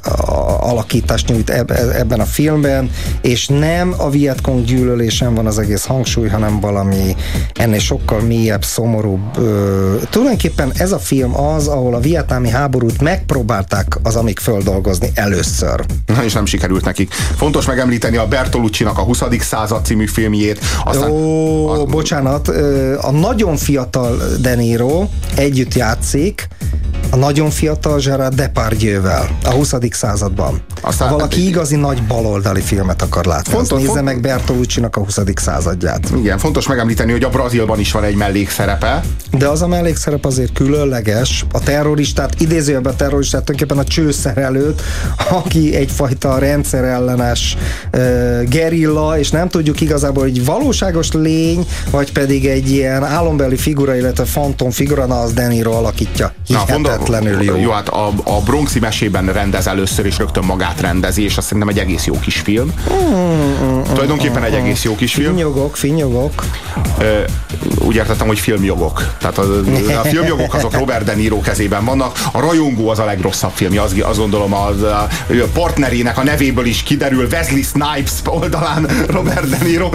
alakítást nyújt eb- ebben a filmben, és nem a Vietcong gyűlölésen van az egész hangsúly, hanem valami ennél sokkal mélyebb, szomorúbb. Ö, tulajdonképpen ez a film az, ahol a vietnámi háborút megpróbálták az amik földolgozni először. Na, és nem sikerült nekik. Fontos megemlíteni a Bertolucci-nak a 20. század című filmjét. Aztán, Ó, az- bocsánat, a nagyon fiatal De Niro együtt játszik, a nagyon fiatal Gerard Depardieu-vel a 20. században. Aztán- valaki igazi nagy baloldali filmet akar látni, Fontos- Fontos, nézze font- meg Bertolucci-nak a 20. századját. Igen, fontos megemlíteni, hogy a Brazilban is van egy mellékszerepe. De az a mellékszerep azért különleges. A terroristát, idézőjelben a terroristát tulajdonképpen a csőszerelőt, aki egyfajta rendszerellenes uh, gerilla, és nem tudjuk igazából, hogy valóságos lény, vagy pedig egy ilyen álombeli figura, illetve fantom figura, na az De Niro alakítja. Na, hihetetlenül jó. Jó, hát a, a Bronxi mesében rendez először, és rögtön magát rendezi, és azt szerintem egy egész jó kis film. Mm, Tulajdonképpen egy egész jó kis film. Finnyogok, finnyogok. Ö, úgy értettem, hogy filmjogok. Tehát a, a filmjogok azok Robert De Niro kezében vannak. A rajongó az a legrosszabb filmje, azt, azt gondolom az, a, a partnerének a nevéből is kiderül, Wesley Snipes oldalán Robert De Niro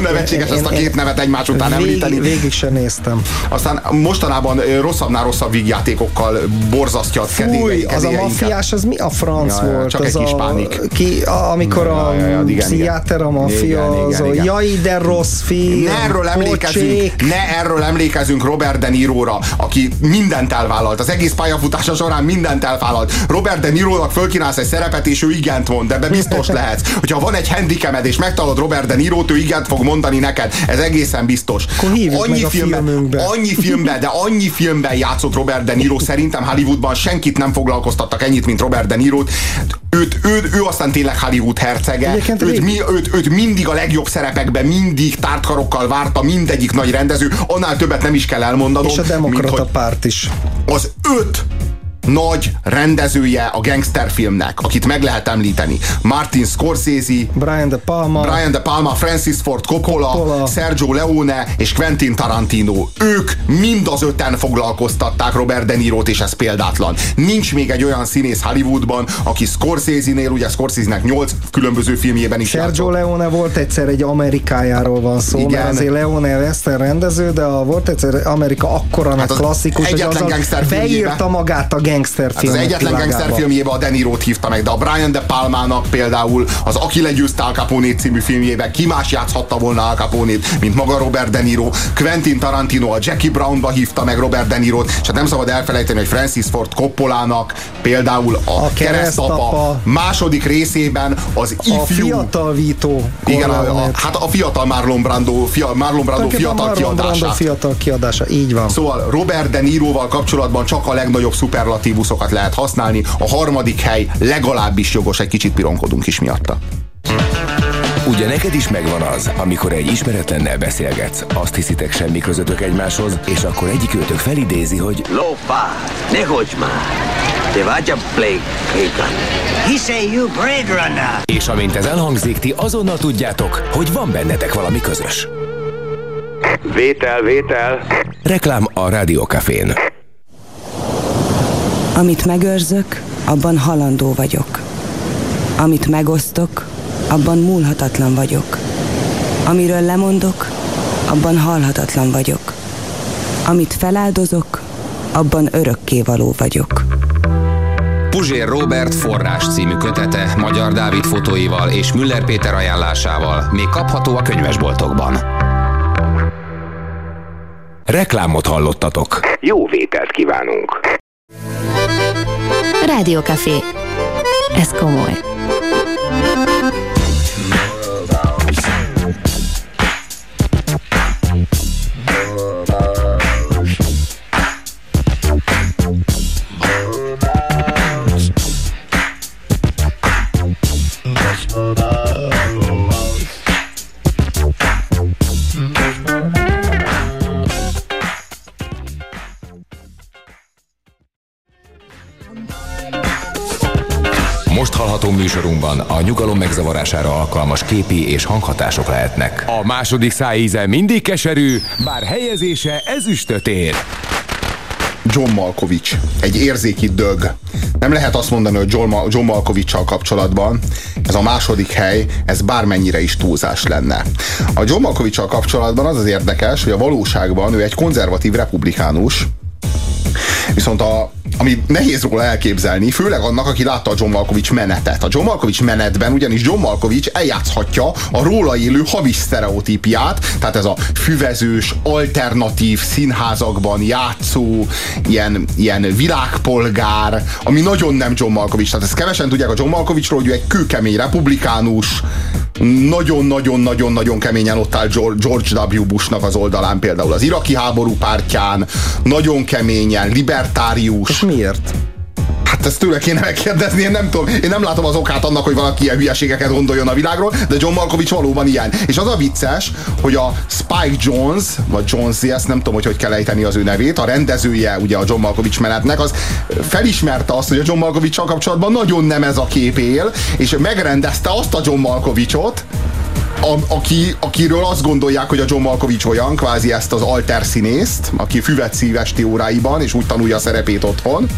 nevetséges ezt a két nevet egymás után Vég, említeni. végig sem néztem. Aztán mostanában rosszabbnál rosszabb vígjátékokkal borzasztja a Fúj, kedélyei- az a kedélyeinket. mafiás, az mi a franc Ja, volt? csak az egy kis a, pánik. Ki, a, amikor a Ja, ja, igen, pszichiáter, a maffia, az a jaj, de rossz film. Ne erről emlékezünk, ne erről emlékezünk Robert De Niro-ra, aki mindent elvállalt. Az egész pályafutása során mindent elvállalt. Robert De Niro-nak fölkínálsz egy szerepet, és ő igent mond, de ebbe biztos [laughs] lehetsz. Hogyha van egy handicamed, és megtalad Robert De Niro-t, ő igent fog mondani neked. Ez egészen biztos. hívjuk meg a filmünkbe. annyi filmben, de annyi filmben játszott Robert De Niro, szerintem Hollywoodban senkit nem foglalkoztattak ennyit, mint Robert De Niro-t. Őt, ő, ő aztán tényleg Hollywood hercege. Őt, mi, őt, őt mindig a legjobb szerepekben, mindig tártkarokkal várta mindegyik nagy rendező, annál többet nem is kell elmondanom. És a mint demokrata hogy párt is. az öt nagy rendezője a gangsterfilmnek, akit meg lehet említeni. Martin Scorsese, Brian De Palma. Brian De Palma, Francis Ford Coppola, Coppola. Sergio Leone és Quentin Tarantino. Ők mind az öten foglalkoztatták Robert De Niro-t, és ez példátlan. Nincs még egy olyan színész Hollywoodban, aki Scorsese-nél, ugye Scorsese-nek nyolc különböző filmjében is Sergio játszott. Leone volt egyszer egy Amerikájáról van szó, Igen. mert azért Leone western rendező, de a, volt egyszer Amerika akkora Hát az klasszikus, hogy filmjébe- beírta magát a gangster Hát az egyetlen gangster filmjében a De Niro-t hívta meg, de a Brian De Palmának például az Aki legyőzte Al Capone című filmjében ki más játszhatta volna Al capone mint maga Robert De Niro. Quentin Tarantino a Jackie Brownba hívta meg Robert De Niro-t, és hát nem szabad elfelejteni, hogy Francis Ford Coppolának például a, A a keresztapa második részében az A ifjú fiatal Vito igen, a, a, hát a fiatal Marlon Brando, fia, Marlon Brando fiatal Marlon Brando kiadását. fiatal kiadása, így van. Szóval Robert De Niroval kapcsolatban csak a legnagyobb szuperlatívuszokat lehet használni. A harmadik hely legalábbis jogos, egy kicsit pironkodunk is miatta. Ugye neked is megvan az, amikor egy ismeretlennel beszélgetsz, azt hiszitek semmi közöttök egymáshoz, és akkor egyik őtök felidézi, hogy Lófá, ne hogy már! Te vagy a Blake Hagan. He say you Blade Runner. és amint ez elhangzik, ti azonnal tudjátok, hogy van bennetek valami közös. Vétel, vétel. Reklám a Rádiókafén. Amit megőrzök, abban halandó vagyok. Amit megosztok, abban múlhatatlan vagyok. Amiről lemondok, abban halhatatlan vagyok. Amit feláldozok, abban örökkévaló vagyok. Puzsér Robert forrás című kötete Magyar Dávid fotóival és Müller Péter ajánlásával még kapható a könyvesboltokban. Reklámot hallottatok. Jó vételt kívánunk. Rádiókafé. Ez komoly. Műsorunkban a nyugalom megzavarására alkalmas képi és hanghatások lehetnek. A második szájíze mindig keserű, bár helyezése ezüstöt ér. John Malkovich, egy érzéki dög. Nem lehet azt mondani, hogy John, Ma- John Malkovich-sal kapcsolatban ez a második hely, ez bármennyire is túlzás lenne. A John Malkovich-sal kapcsolatban az az érdekes, hogy a valóságban ő egy konzervatív republikánus, Viszont a, ami nehéz róla elképzelni, főleg annak, aki látta a John Malkovich menetet. A John Malkovich menetben ugyanis John Malkovich eljátszhatja a róla élő hamis sztereotípiát, tehát ez a füvezős, alternatív színházakban játszó, ilyen, ilyen világpolgár, ami nagyon nem John Malkovich. Tehát ezt kevesen tudják a John Malkovichról, hogy ő egy kőkemény republikánus, nagyon-nagyon-nagyon-nagyon keményen ott áll George W. Bushnak az oldalán, például az iraki háború pártján, nagyon keményen, libertárius. Miért? Hát ezt tőle kéne megkérdezni, én nem tudom, én nem látom az okát annak, hogy valaki ilyen hülyeségeket gondoljon a világról, de John Malkovich valóban ilyen. És az a vicces, hogy a Spike Jones, vagy Jones, ezt nem tudom, hogy hogy kell ejteni az ő nevét, a rendezője ugye a John Malkovich menetnek, az felismerte azt, hogy a John malkovich kapcsolatban nagyon nem ez a kép él, és megrendezte azt a John Malkovichot, a, aki, akiről azt gondolják, hogy a John Malkovich olyan, kvázi ezt az alter színészt, aki füvet szív esti óráiban, és úgy tanulja a szerepét otthon,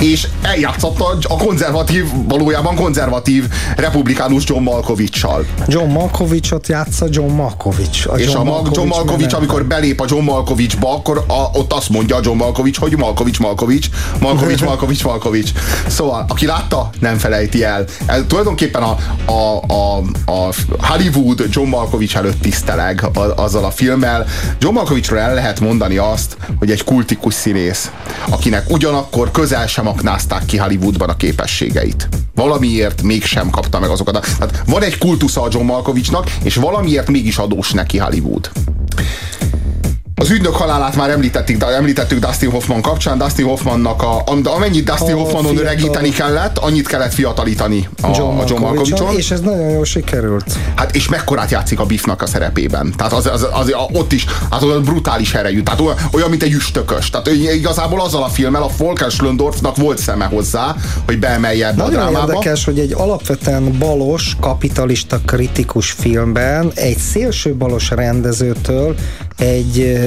és eljátszotta a konzervatív, valójában konzervatív republikánus John Malkovich-sal. John Malkovichot játsza John Malkovich. A és John a Malkovich, John Malkovich amikor belép a John Malkovichba, akkor a, ott azt mondja a John Malkovich, hogy Malkovich, Malkovich, Malkovich, [laughs] Malkovich, Malkovich. Szóval, aki látta, nem felejti el. Ez tulajdonképpen a, a, a, a Hollywood John Malkovich előtt tiszteleg azzal a filmmel. John Malkovichról el lehet mondani azt, hogy egy kultikus színész, akinek ugyanakkor közel sem aknázták ki Hollywoodban a képességeit. Valamiért mégsem kapta meg azokat. Hát van egy kultusza a John Malkovichnak, és valamiért mégis adós neki Hollywood. Az ügynök halálát már említettük, de említettük Dustin Hoffman kapcsán. Dustin Hoffmannak a, amennyit Dustin a Hoffmanon fiatal. öregíteni kellett, annyit kellett fiatalítani a John, a John Malkovichon. És ez nagyon jól sikerült. Hát és mekkorát játszik a Biffnak a szerepében. Tehát az, az, az, az ott is, hát az brutális erejű. Tehát olyan, olyan, mint egy üstökös. Tehát igazából azzal a filmmel a Volker Schlöndorfnak volt szeme hozzá, hogy beemelje ebbe nagyon a drámába. érdekes, hogy egy alapvetően balos, kapitalista kritikus filmben egy szélső balos rendezőtől egy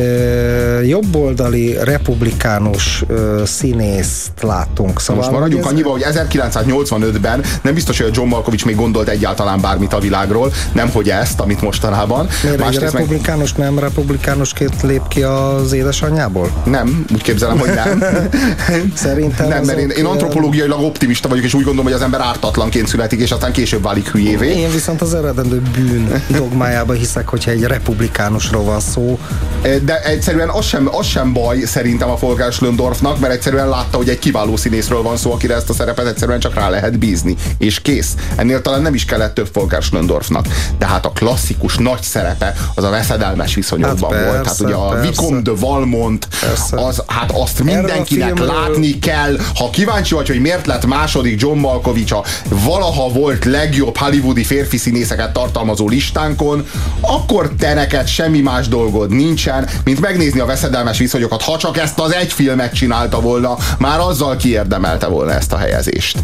jobboldali republikánus színészt látunk. Szóval Most maradjunk ez... annyiba, hogy 1985-ben nem biztos, hogy a John Malkovich még gondolt egyáltalán bármit a világról, nem hogy ezt, amit mostanában. Miért egy republikánus meg... nem republikánusként lép ki az édesanyjából? Nem, úgy képzelem, hogy nem. [laughs] Szerintem Nem, mert én, én antropológiailag optimista vagyok, és úgy gondolom, hogy az ember ártatlanként születik, és aztán később válik hülyévé. Én viszont az eredendő bűn dogmájába hiszek, hogyha egy republikánusról van szó. De egyszerűen az sem, az sem baj szerintem a Volker Schlöndorfnak, mert egyszerűen látta, hogy egy kiváló színészről van szó, akire ezt a szerepet egyszerűen csak rá lehet bízni. És kész. Ennél talán nem is kellett több Volker Schlöndorfnak. De hát a klasszikus nagy szerepe az a veszedelmes viszonyokban hát persze, volt. Hát ugye a Vicomte de Valmont, az, hát azt mindenkinek látni kell. Ha kíváncsi vagy, hogy miért lett második John Malkovich a valaha volt legjobb hollywoodi férfi színészeket tartalmazó listánkon, akkor te neked semmi más dolgod nincsen, mint megnézni a veszedelmes viszonyokat. Ha csak ezt az egy filmet csinálta volna, már azzal kiérdemelte volna ezt a helyezést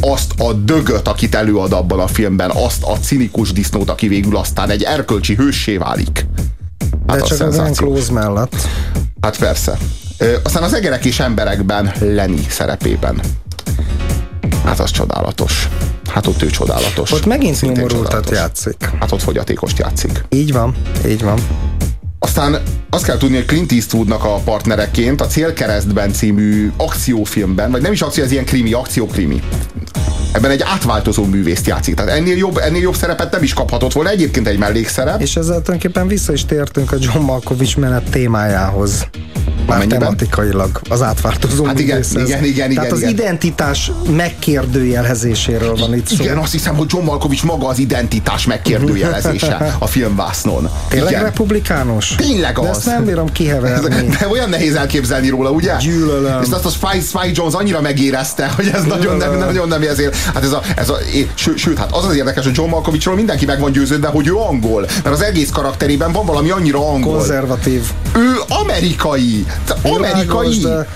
azt a dögöt, akit előad abban a filmben, azt a cinikus disznót, aki végül aztán egy erkölcsi hőssé válik. Hát De csak a Glenn Close mellett. Hát persze. Ö, aztán az egerek és emberekben Lenny szerepében. Hát az csodálatos. Hát ott ő csodálatos. Ott megint nyomorultat játszik. Hát ott fogyatékost játszik. Így van, így van. Aztán azt kell tudni, hogy Clint Eastwoodnak a partnereként a Célkeresztben című akciófilmben, vagy nem is akció, ez ilyen krimi, akciókrimi. Ebben egy átváltozó művészt játszik. Tehát ennél jobb, ennél jobb szerepet nem is kaphatott volna. Egyébként egy mellékszerep. És ezzel tulajdonképpen vissza is tértünk a John Malkovich menet témájához. Már tematikailag az átváltozó hát igen, igen, igen, igen, Tehát igen, az identitás megkérdőjelezéséről van itt szó. Igen, azt hiszem, hogy John Malkovich maga az identitás megkérdőjelezése a filmvásznon. Tényleg igen. republikánus? Tényleg az. De ezt nem bírom kiheverni. De olyan nehéz elképzelni róla, ugye? Gyűlölöm. És azt a Spike, Spike Jones annyira megérezte, hogy ez nagyon nem, nagyon nem ezért. Hát ez a, ez a, ső, sőt, hát az az érdekes, hogy John Malkovichról mindenki meg van győződve, hogy ő angol. Mert az egész karakterében van valami annyira angol. Konzervatív. Ő amerikai. Amerikai. De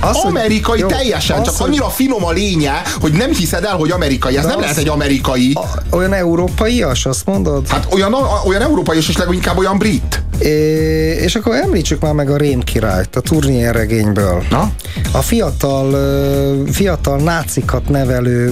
az, amerikai jó, teljesen, az, csak annyira finom a lénye, hogy nem hiszed el, hogy amerikai. Ez nem az, lehet egy amerikai. A, olyan európaias, azt mondod? Hát olyan, olyan európaias, és leginkább olyan brit. És akkor említsük már meg a Rém királyt, a Turnier regényből. Na? A fiatal, fiatal nácikat nevelő,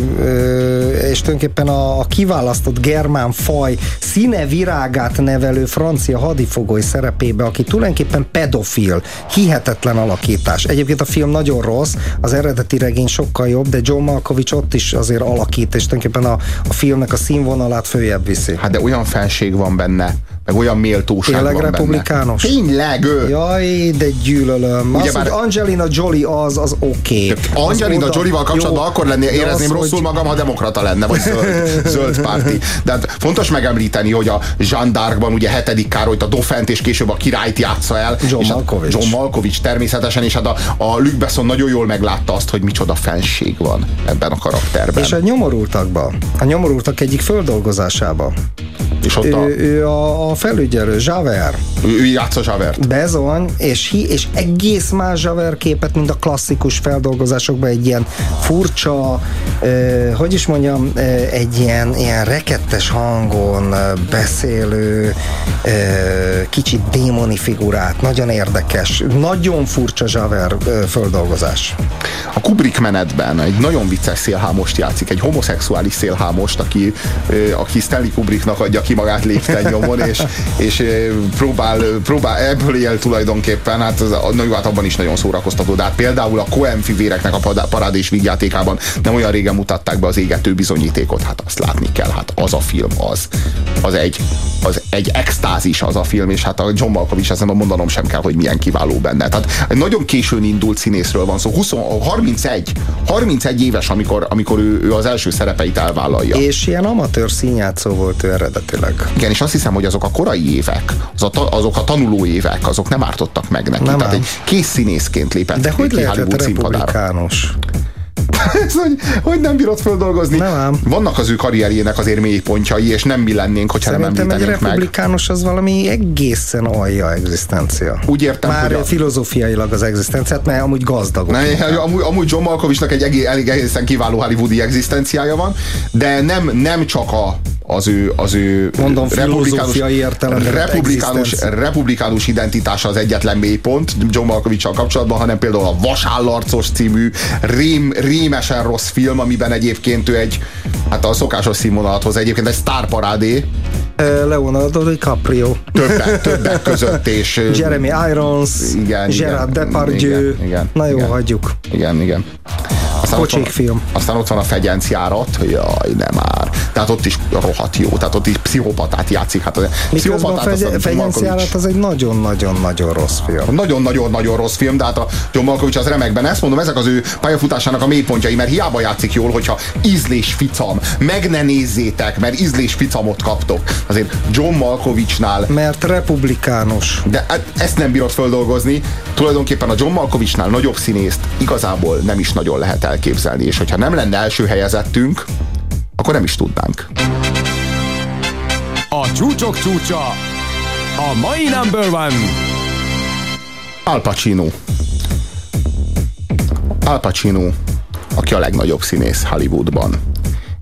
és tulajdonképpen a, a kiválasztott germán faj színe virágát nevelő francia hadifogoly szerepébe, aki tulajdonképpen pedofil, hihetetlen alakítás. Egyébként a film nagyon rossz, az eredeti regény sokkal jobb, de John Malkovich ott is azért alakít, és tulajdonképpen a, a filmnek a színvonalát följebb viszi. Hát de olyan felség van benne, meg olyan méltóság Tényleg van republikánus? benne. Tényleg, ő. Jaj, de gyűlölöm. Ugye Az, bár- hogy Angelina Jolie az, az oké. Okay. Angelina Jolie-val kapcsolatban akkor lennél, érezném rosszul magam, ha demokrata lenne, vagy zöld, [laughs] zöld párti. De hát fontos megemlíteni, hogy a Jean d'Arcban ugye hetedik Károlyt, a Dofent és később a királyt játsza el. John és hát Malkovich. John Malkovich természetesen, és hát a, a Luc Besson nagyon jól meglátta azt, hogy micsoda fenség van ebben a karakterben. És a nyomorultakba, a nyomorultak egyik földolgozásába. És ott a, Ő, ő a, a felügyelő, Javert. ő, játsza Javert. Bezony, és, hi, és egész más Javert képet, mint a klasszikus feldolgozásokban, egy ilyen furcsa, eh, hogy is mondjam, eh, egy ilyen, ilyen rekettes hangon beszélő, eh, kicsit démoni figurát, nagyon érdekes, nagyon furcsa eh, földolgozás. A Kubrick menetben egy nagyon vicces szélhámost játszik, egy homoszexuális szélhámost, aki, ö, aki Stanley Kubricknak adja ki magát lépten nyomon, és, és ö, próbál, próbál, ebből él tulajdonképpen, hát, a- hát abban is nagyon szórakoztató, de hát például a Coen fivéreknek a padá- parádés vígjátékában nem olyan régen mutatták be az égető bizonyítékot, hát azt látni kell, hát az a film az, az egy, az egy extázis az a film, és hát a John Malkovich, ezt nem mondanom sem kell, hogy milyen kiváló benne. Tehát egy nagyon későn indult színészről van szó, 20, 31, 31 éves, amikor, amikor ő, ő az első szerepeit elvállalja. És ilyen amatőr színjátszó volt ő eredetileg. Igen, és azt hiszem, hogy azok a korai évek, az a, azok a tanuló évek, azok nem ártottak meg neki. Nem Tehát ám. egy kész színészként lépett De hogy ki Hollywood színpadára. republikánus? [laughs] Ez, hogy, hogy nem bírod földolgozni. Nem ám. Vannak az ő karrierjének azért mélypontjai, és nem mi lennénk, hogyha nem Szerintem egy említenénk meg. republikánus az valami egészen alja egzisztencia. Úgy értem, Már hogy a- filozófiailag az egzisztenciát, mert amúgy inkább. amúgy, amúgy John Malkovichnak egy egé- elég egészen kiváló hollywoodi egzisztenciája van, de nem, nem csak a, az ő, az ő Mondom, republikánus, egzisztencia. republikánus identitása az egyetlen mélypont John Malkovichal kapcsolatban, hanem például a Vasállarcos című rém, rémesen rossz film, amiben egyébként ő egy, hát a szokásos színvonalat hoz, egyébként egy sztárparádé, Leonardo DiCaprio, többek, többek között, és Jeremy Irons, igen, Gerard igen, Depardieu. igen, igen, Na jó, igen. hagyjuk. Igen, igen. Aztán ott, van, film. aztán ott van a fegyencjárat, jaj, nem már. Tehát ott is rohadt jó, tehát ott is pszichopatát játszik. Hát a Miközben a fegy- Fegyenciárat Malkovich- az egy nagyon-nagyon-nagyon rossz film. Nagyon-nagyon-nagyon rossz film, de hát a John Malkovich az remekben. Ezt mondom, ezek az ő pályafutásának a mélypontjai, mert hiába játszik jól, hogyha ízlés ficam, meg ne nézzétek, mert ízlés ficamot kaptok. Azért John Malkovicsnál Mert republikánus. de hát ezt nem bírod földolgozni. Tulajdonképpen a John Malkovicsnál nagyobb színészt igazából nem is nagyon lehet elképzelni, és hogyha nem lenne első helyezettünk, akkor nem is tudnánk. A csúcsok csúcsa. A mai number one. Al Pacino. Al Pacino, aki a legnagyobb színész Hollywoodban.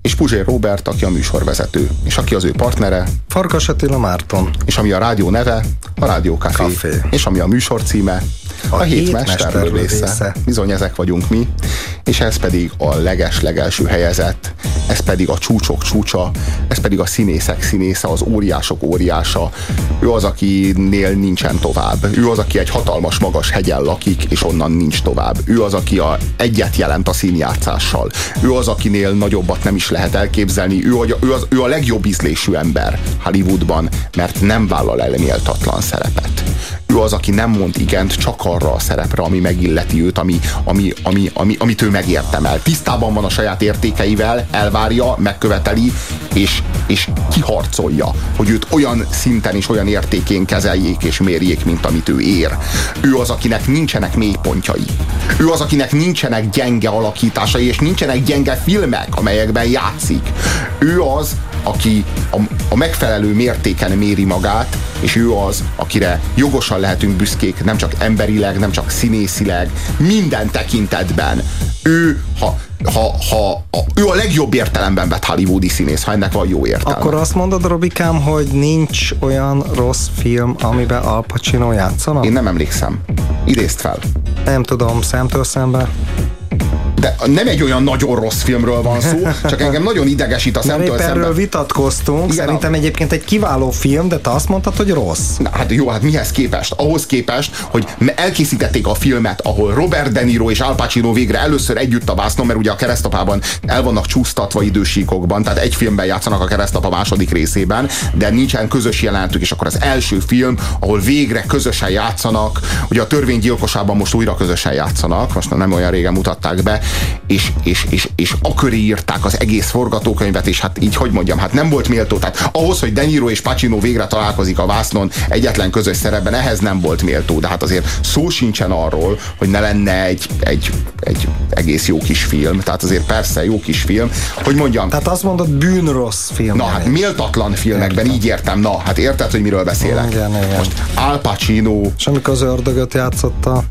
És Puzsér Robert, aki a műsorvezető, és aki az ő partnere, Farkas Attila Márton. és ami a rádió neve, a Rádió Café, Café. és ami a műsor címe, a, A hét hét mesterlövésze. Bizony ezek vagyunk mi, és ez pedig a leges-legelső helyezett, ez pedig a csúcsok csúcsa, ez pedig a színészek színésze, az óriások óriása. Ő az, akinél nincsen tovább. Ő az, aki egy hatalmas magas hegyen lakik, és onnan nincs tovább. Ő az, aki a egyet jelent a színjátszással. Ő az, akinél nagyobbat nem is lehet elképzelni. Ő, a- ő, az, ő a legjobb ízlésű ember Hollywoodban, mert nem vállal el méltatlan szerepet. Ő az, aki nem mond igent csak arra a szerepre, ami megilleti őt, ami, ami, ami, ami, amit ő megértemel. Tisztában van a saját értékeivel, elvárja, megköveteli, és, és kiharcolja, hogy őt olyan szinten és olyan értékén kezeljék és mérjék, mint amit ő ér. Ő az, akinek nincsenek mélypontjai. Ő az, akinek nincsenek gyenge alakításai, és nincsenek gyenge filmek, amelyekben játszik. Ő az, aki a, a megfelelő mértéken méri magát, és ő az, akire jogosan lehetünk büszkék, nem csak emberileg, nem csak színészileg, minden tekintetben. Ő, ha, ha, ha a, ő a legjobb értelemben vett hollywoodi színész, ha ennek van jó értelme. Akkor azt mondod, Robikám, hogy nincs olyan rossz film, amiben Al Pacino játszana? Én nem emlékszem. Idézd fel. Nem tudom, szemtől szembe. De nem egy olyan nagyon rossz filmről van szó, [laughs] csak engem nagyon idegesít a szemtől épp erről szemben. vitatkoztunk, Igen, szerintem egyébként egy kiváló film, de te azt mondtad, hogy rossz. Na, hát jó, hát mihez képest? Ahhoz képest, hogy elkészítették a filmet, ahol Robert De Niro és Al Pacino végre először együtt a vásznon, mert ugye a keresztapában el vannak csúsztatva idősíkokban, tehát egy filmben játszanak a keresztapa második részében, de nincsen közös jelentük, és akkor az első film, ahol végre közösen játszanak, ugye a törvénygyilkosában most újra közösen játszanak, most nem olyan régen mutatták be, és, és, és, és a köré írták az egész forgatókönyvet, és hát így, hogy mondjam, hát nem volt méltó. Tehát ahhoz, hogy De Niro és Pacino végre találkozik a vásznon egyetlen közös szerepben, ehhez nem volt méltó. De hát azért szó sincsen arról, hogy ne lenne egy, egy, egy egész jó kis film. Tehát azért persze jó kis film. Hogy mondjam, Tehát azt mondod, bűnrossz film. Na hát méltatlan filmekben így értem. Na, hát érted, hogy miről beszélek? Igen, igen. Most Al Pacino, És amikor az ördögöt játszotta.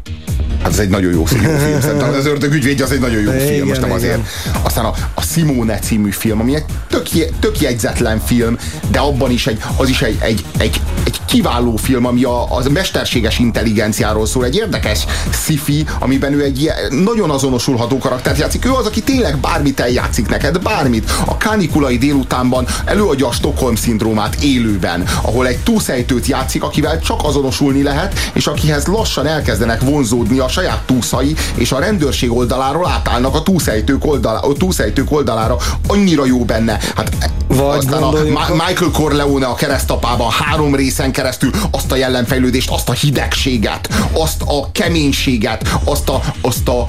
Hát ez egy nagyon jó film. Szerintem az ördög ügyvédje az egy nagyon jó Igen, film, most nem igen. azért. Aztán a, a Simone című film, ami egy tök, tök jegyzetlen film, de abban is egy, az is egy, egy, egy, egy kiváló film, ami a, az mesterséges intelligenciáról szól. Egy érdekes sci amiben ő egy ilyen, nagyon azonosulható karaktert játszik. Ő az, aki tényleg bármit eljátszik neked, bármit. A kánikulai délutánban előadja a Stockholm szindrómát élőben, ahol egy túszejtőt játszik, akivel csak azonosulni lehet, és akihez lassan elkezdenek vonzódni a saját túszai, és a rendőrség oldaláról átállnak a túszejtők, oldalá, a túszejtők oldalára. Annyira jó benne. Hát Vagy aztán a Michael Corleone a keresztapában három részen keresztül azt a jellemfejlődést, azt a hidegséget, azt a keménységet, azt a, azt a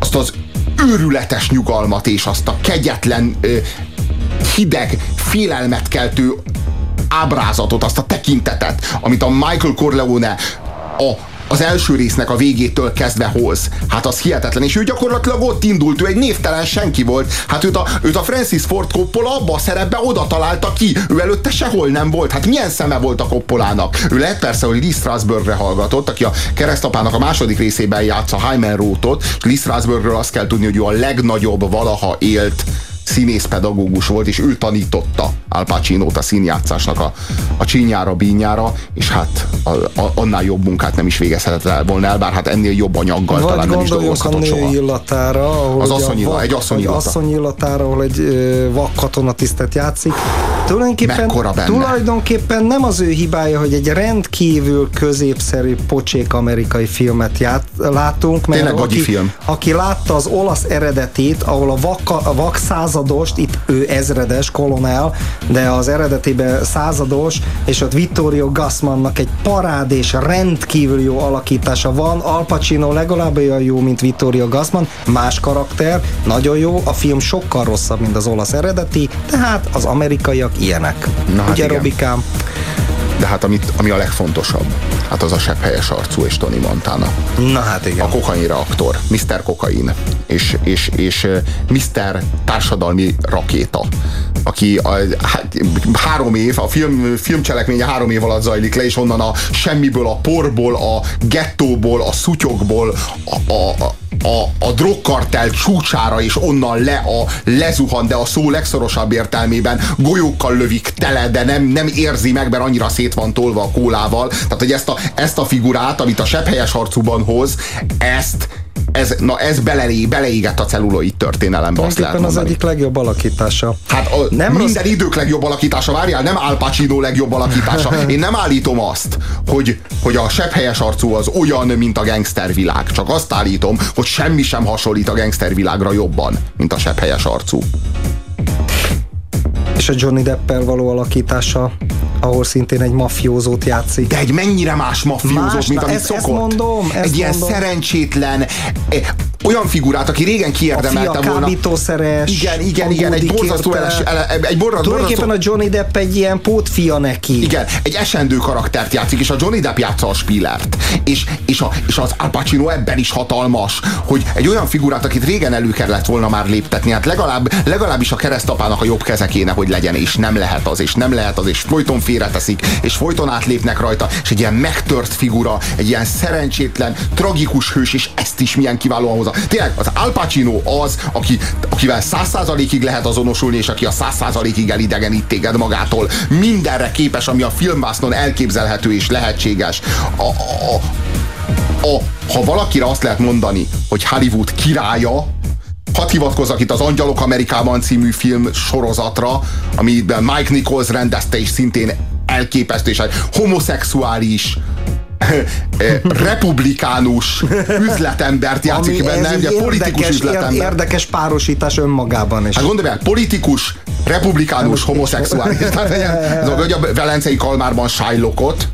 azt az őrületes nyugalmat és azt a kegyetlen hideg, félelmet keltő ábrázatot, azt a tekintetet, amit a Michael Corleone a az első résznek a végétől kezdve hoz. Hát az hihetetlen. És ő gyakorlatilag ott indult, ő egy névtelen senki volt. Hát őt a, őt a Francis Ford Coppola abba a szerepbe oda találta ki. Ő előtte sehol nem volt. Hát milyen szeme volt a Coppolának? Ő lehet persze, hogy Lee Strasbergre hallgatott, aki a keresztapának a második részében játsza Hyman Rothot, és Lee Strasbergről azt kell tudni, hogy ő a legnagyobb valaha élt színészpedagógus volt, és ő tanította Al Pacino-t a színjátszásnak a, a csínyára, bínyára, és hát a, a, annál jobb munkát nem is végezhetett el volna el, bár hát ennél jobb anyaggal Vagy talán nem is dolgozhatott soha. illatára, ahol Az asszony vak- egy asszony illata. asszony illatára, ahol egy ö, vak katonatisztet játszik. Tulajdonképpen, tulajdonképpen nem az ő hibája, hogy egy rendkívül középszerű pocsék amerikai filmet ját, látunk, mert Tényleg aki, film. aki látta az olasz eredetét, ahol a vak, a vak századost, itt ő ezredes, kolonel, de az eredetében százados, és ott Vittorio Gassmannak egy parád és rendkívül jó alakítása van. Al Pacino legalább olyan jó, mint Vittorio Gassman, más karakter, nagyon jó, a film sokkal rosszabb, mint az olasz eredeti, tehát az amerikaiak ilyenek. Na hát Ugye, igen. Robikám? De hát amit, ami a legfontosabb, hát az a sebb helyes arcú és Tony Montana. Na hát igen. A kokain reaktor, Mr. Kokain, és, és, és Mr. Társadalmi Rakéta, aki a, hát, három év, a film, filmcselekménye három év alatt zajlik le, és onnan a semmiből, a porból, a gettóból, a szutyokból, a, a, a a, a drogkartel csúcsára és onnan le a lezuhan, de a szó legszorosabb értelmében golyókkal lövik tele, de nem, nem érzi meg, mert annyira szét van tolva a kólával. Tehát, hogy ezt a, ezt a figurát, amit a sebhelyes harcúban hoz, ezt ez, na ez belé, beleégett a celluloid történelembe, azt lehet Tulajdonképpen az mondani. egyik legjobb alakítása. Hát a, Nem minden rossz- idők legjobb alakítása, várjál, nem Al Pacino legjobb alakítása. [laughs] Én nem állítom azt, hogy, hogy a sebhelyes arcú az olyan, mint a gangstervilág. Csak azt állítom, hogy semmi sem hasonlít a gangstervilágra jobban, mint a sebhelyes arcú. És a Johnny Deppel való alakítása, ahol szintén egy mafiózót játszik. De egy mennyire más mafiózót, Más, mint na, amit ezt- szokott. ezt mondom, ezt egy ilyen mondom. szerencsétlen, olyan figurát, aki régen A kiérdemelte fia volna. kábítószeres, Igen, igen, igen, egy borzasztó, eles, ele, egy borra, Tulajdonképpen borzasztó, a Johnny Depp egy ilyen pótfia neki. Igen, egy esendő karaktert játszik, és a Johnny Depp játsza a Spillert. És, és, a, és az Al Pacino ebben is hatalmas, hogy egy olyan figurát, akit régen elő kellett volna már léptetni, hát legalább, legalábbis a keresztapának a jobb keze kéne, hogy legyen, és nem lehet az, és nem lehet az, és folyton félreteszik, és folyton átlépnek rajta, és egy ilyen megtört figura, egy ilyen szerencsétlen, tragikus hős, és ezt is milyen kiválóan hozza. Tényleg az Al Pacino az, aki, akivel száz százalékig lehet azonosulni, és aki a száz százalékig elidegenít téged magától. Mindenre képes, ami a filmvásznon elképzelhető és lehetséges. A, a, a, ha valakire azt lehet mondani, hogy Hollywood királya, Hadd hivatkozzak itt az Angyalok Amerikában című film sorozatra, amiben Mike Nichols rendezte, és szintén elképesztő, és homoszexuális republikánus üzletembert játszik Ami benne, ugye politikus érdekes, üzletember. Érdekes párosítás önmagában is. Hát gondolj el, politikus, republikánus, homoszexuális. [laughs] Tehát ez a, a Velencei Kalmárban Shylockot,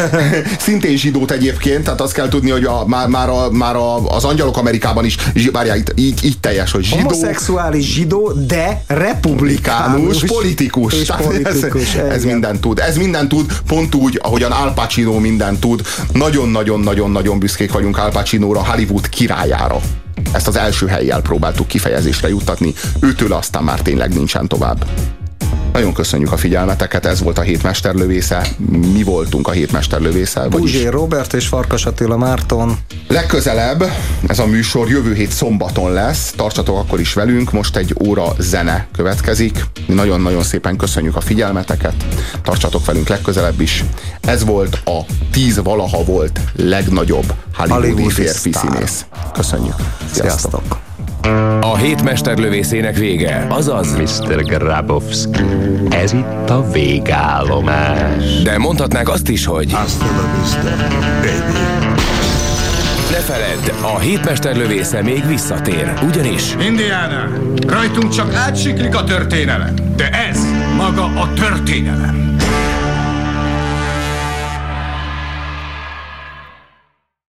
[laughs] szintén zsidót egyébként, tehát azt kell tudni, hogy a, már, már, a, már a, az angyalok Amerikában is, várjál, itt, így, így teljes, hogy zsidó, Homoszexuális zsidó, de republikánus. politikus. És politikus, ez, ez igen. minden tud. Ez minden tud, pont úgy, ahogyan Al Pacino minden tud. Nagyon-nagyon-nagyon-nagyon büszkék vagyunk Al Pacinóra, Hollywood királyára. Ezt az első helyjel próbáltuk kifejezésre juttatni. Őtől aztán már tényleg nincsen tovább. Nagyon köszönjük a figyelmeteket, ez volt a hét mesterlövésze. Mi voltunk a hét mesterlövésze? vagyis- Puzsé Robert és Farkas Attila Márton. Legközelebb ez a műsor jövő hét szombaton lesz, tartsatok akkor is velünk, most egy óra zene következik. Mi nagyon-nagyon szépen köszönjük a figyelmeteket, tartsatok velünk legközelebb is. Ez volt a tíz valaha volt legnagyobb hollywoodi férfi színész. Köszönjük. Sziasztok. A hét mesterlövészének vége, azaz Mr. Grabowski, ez itt a végállomás. De mondhatnánk azt is, hogy Ne feledd, a hétmesterlövésze még visszatér, ugyanis Indiana, rajtunk csak átsiklik a történelem, de ez maga a történelem.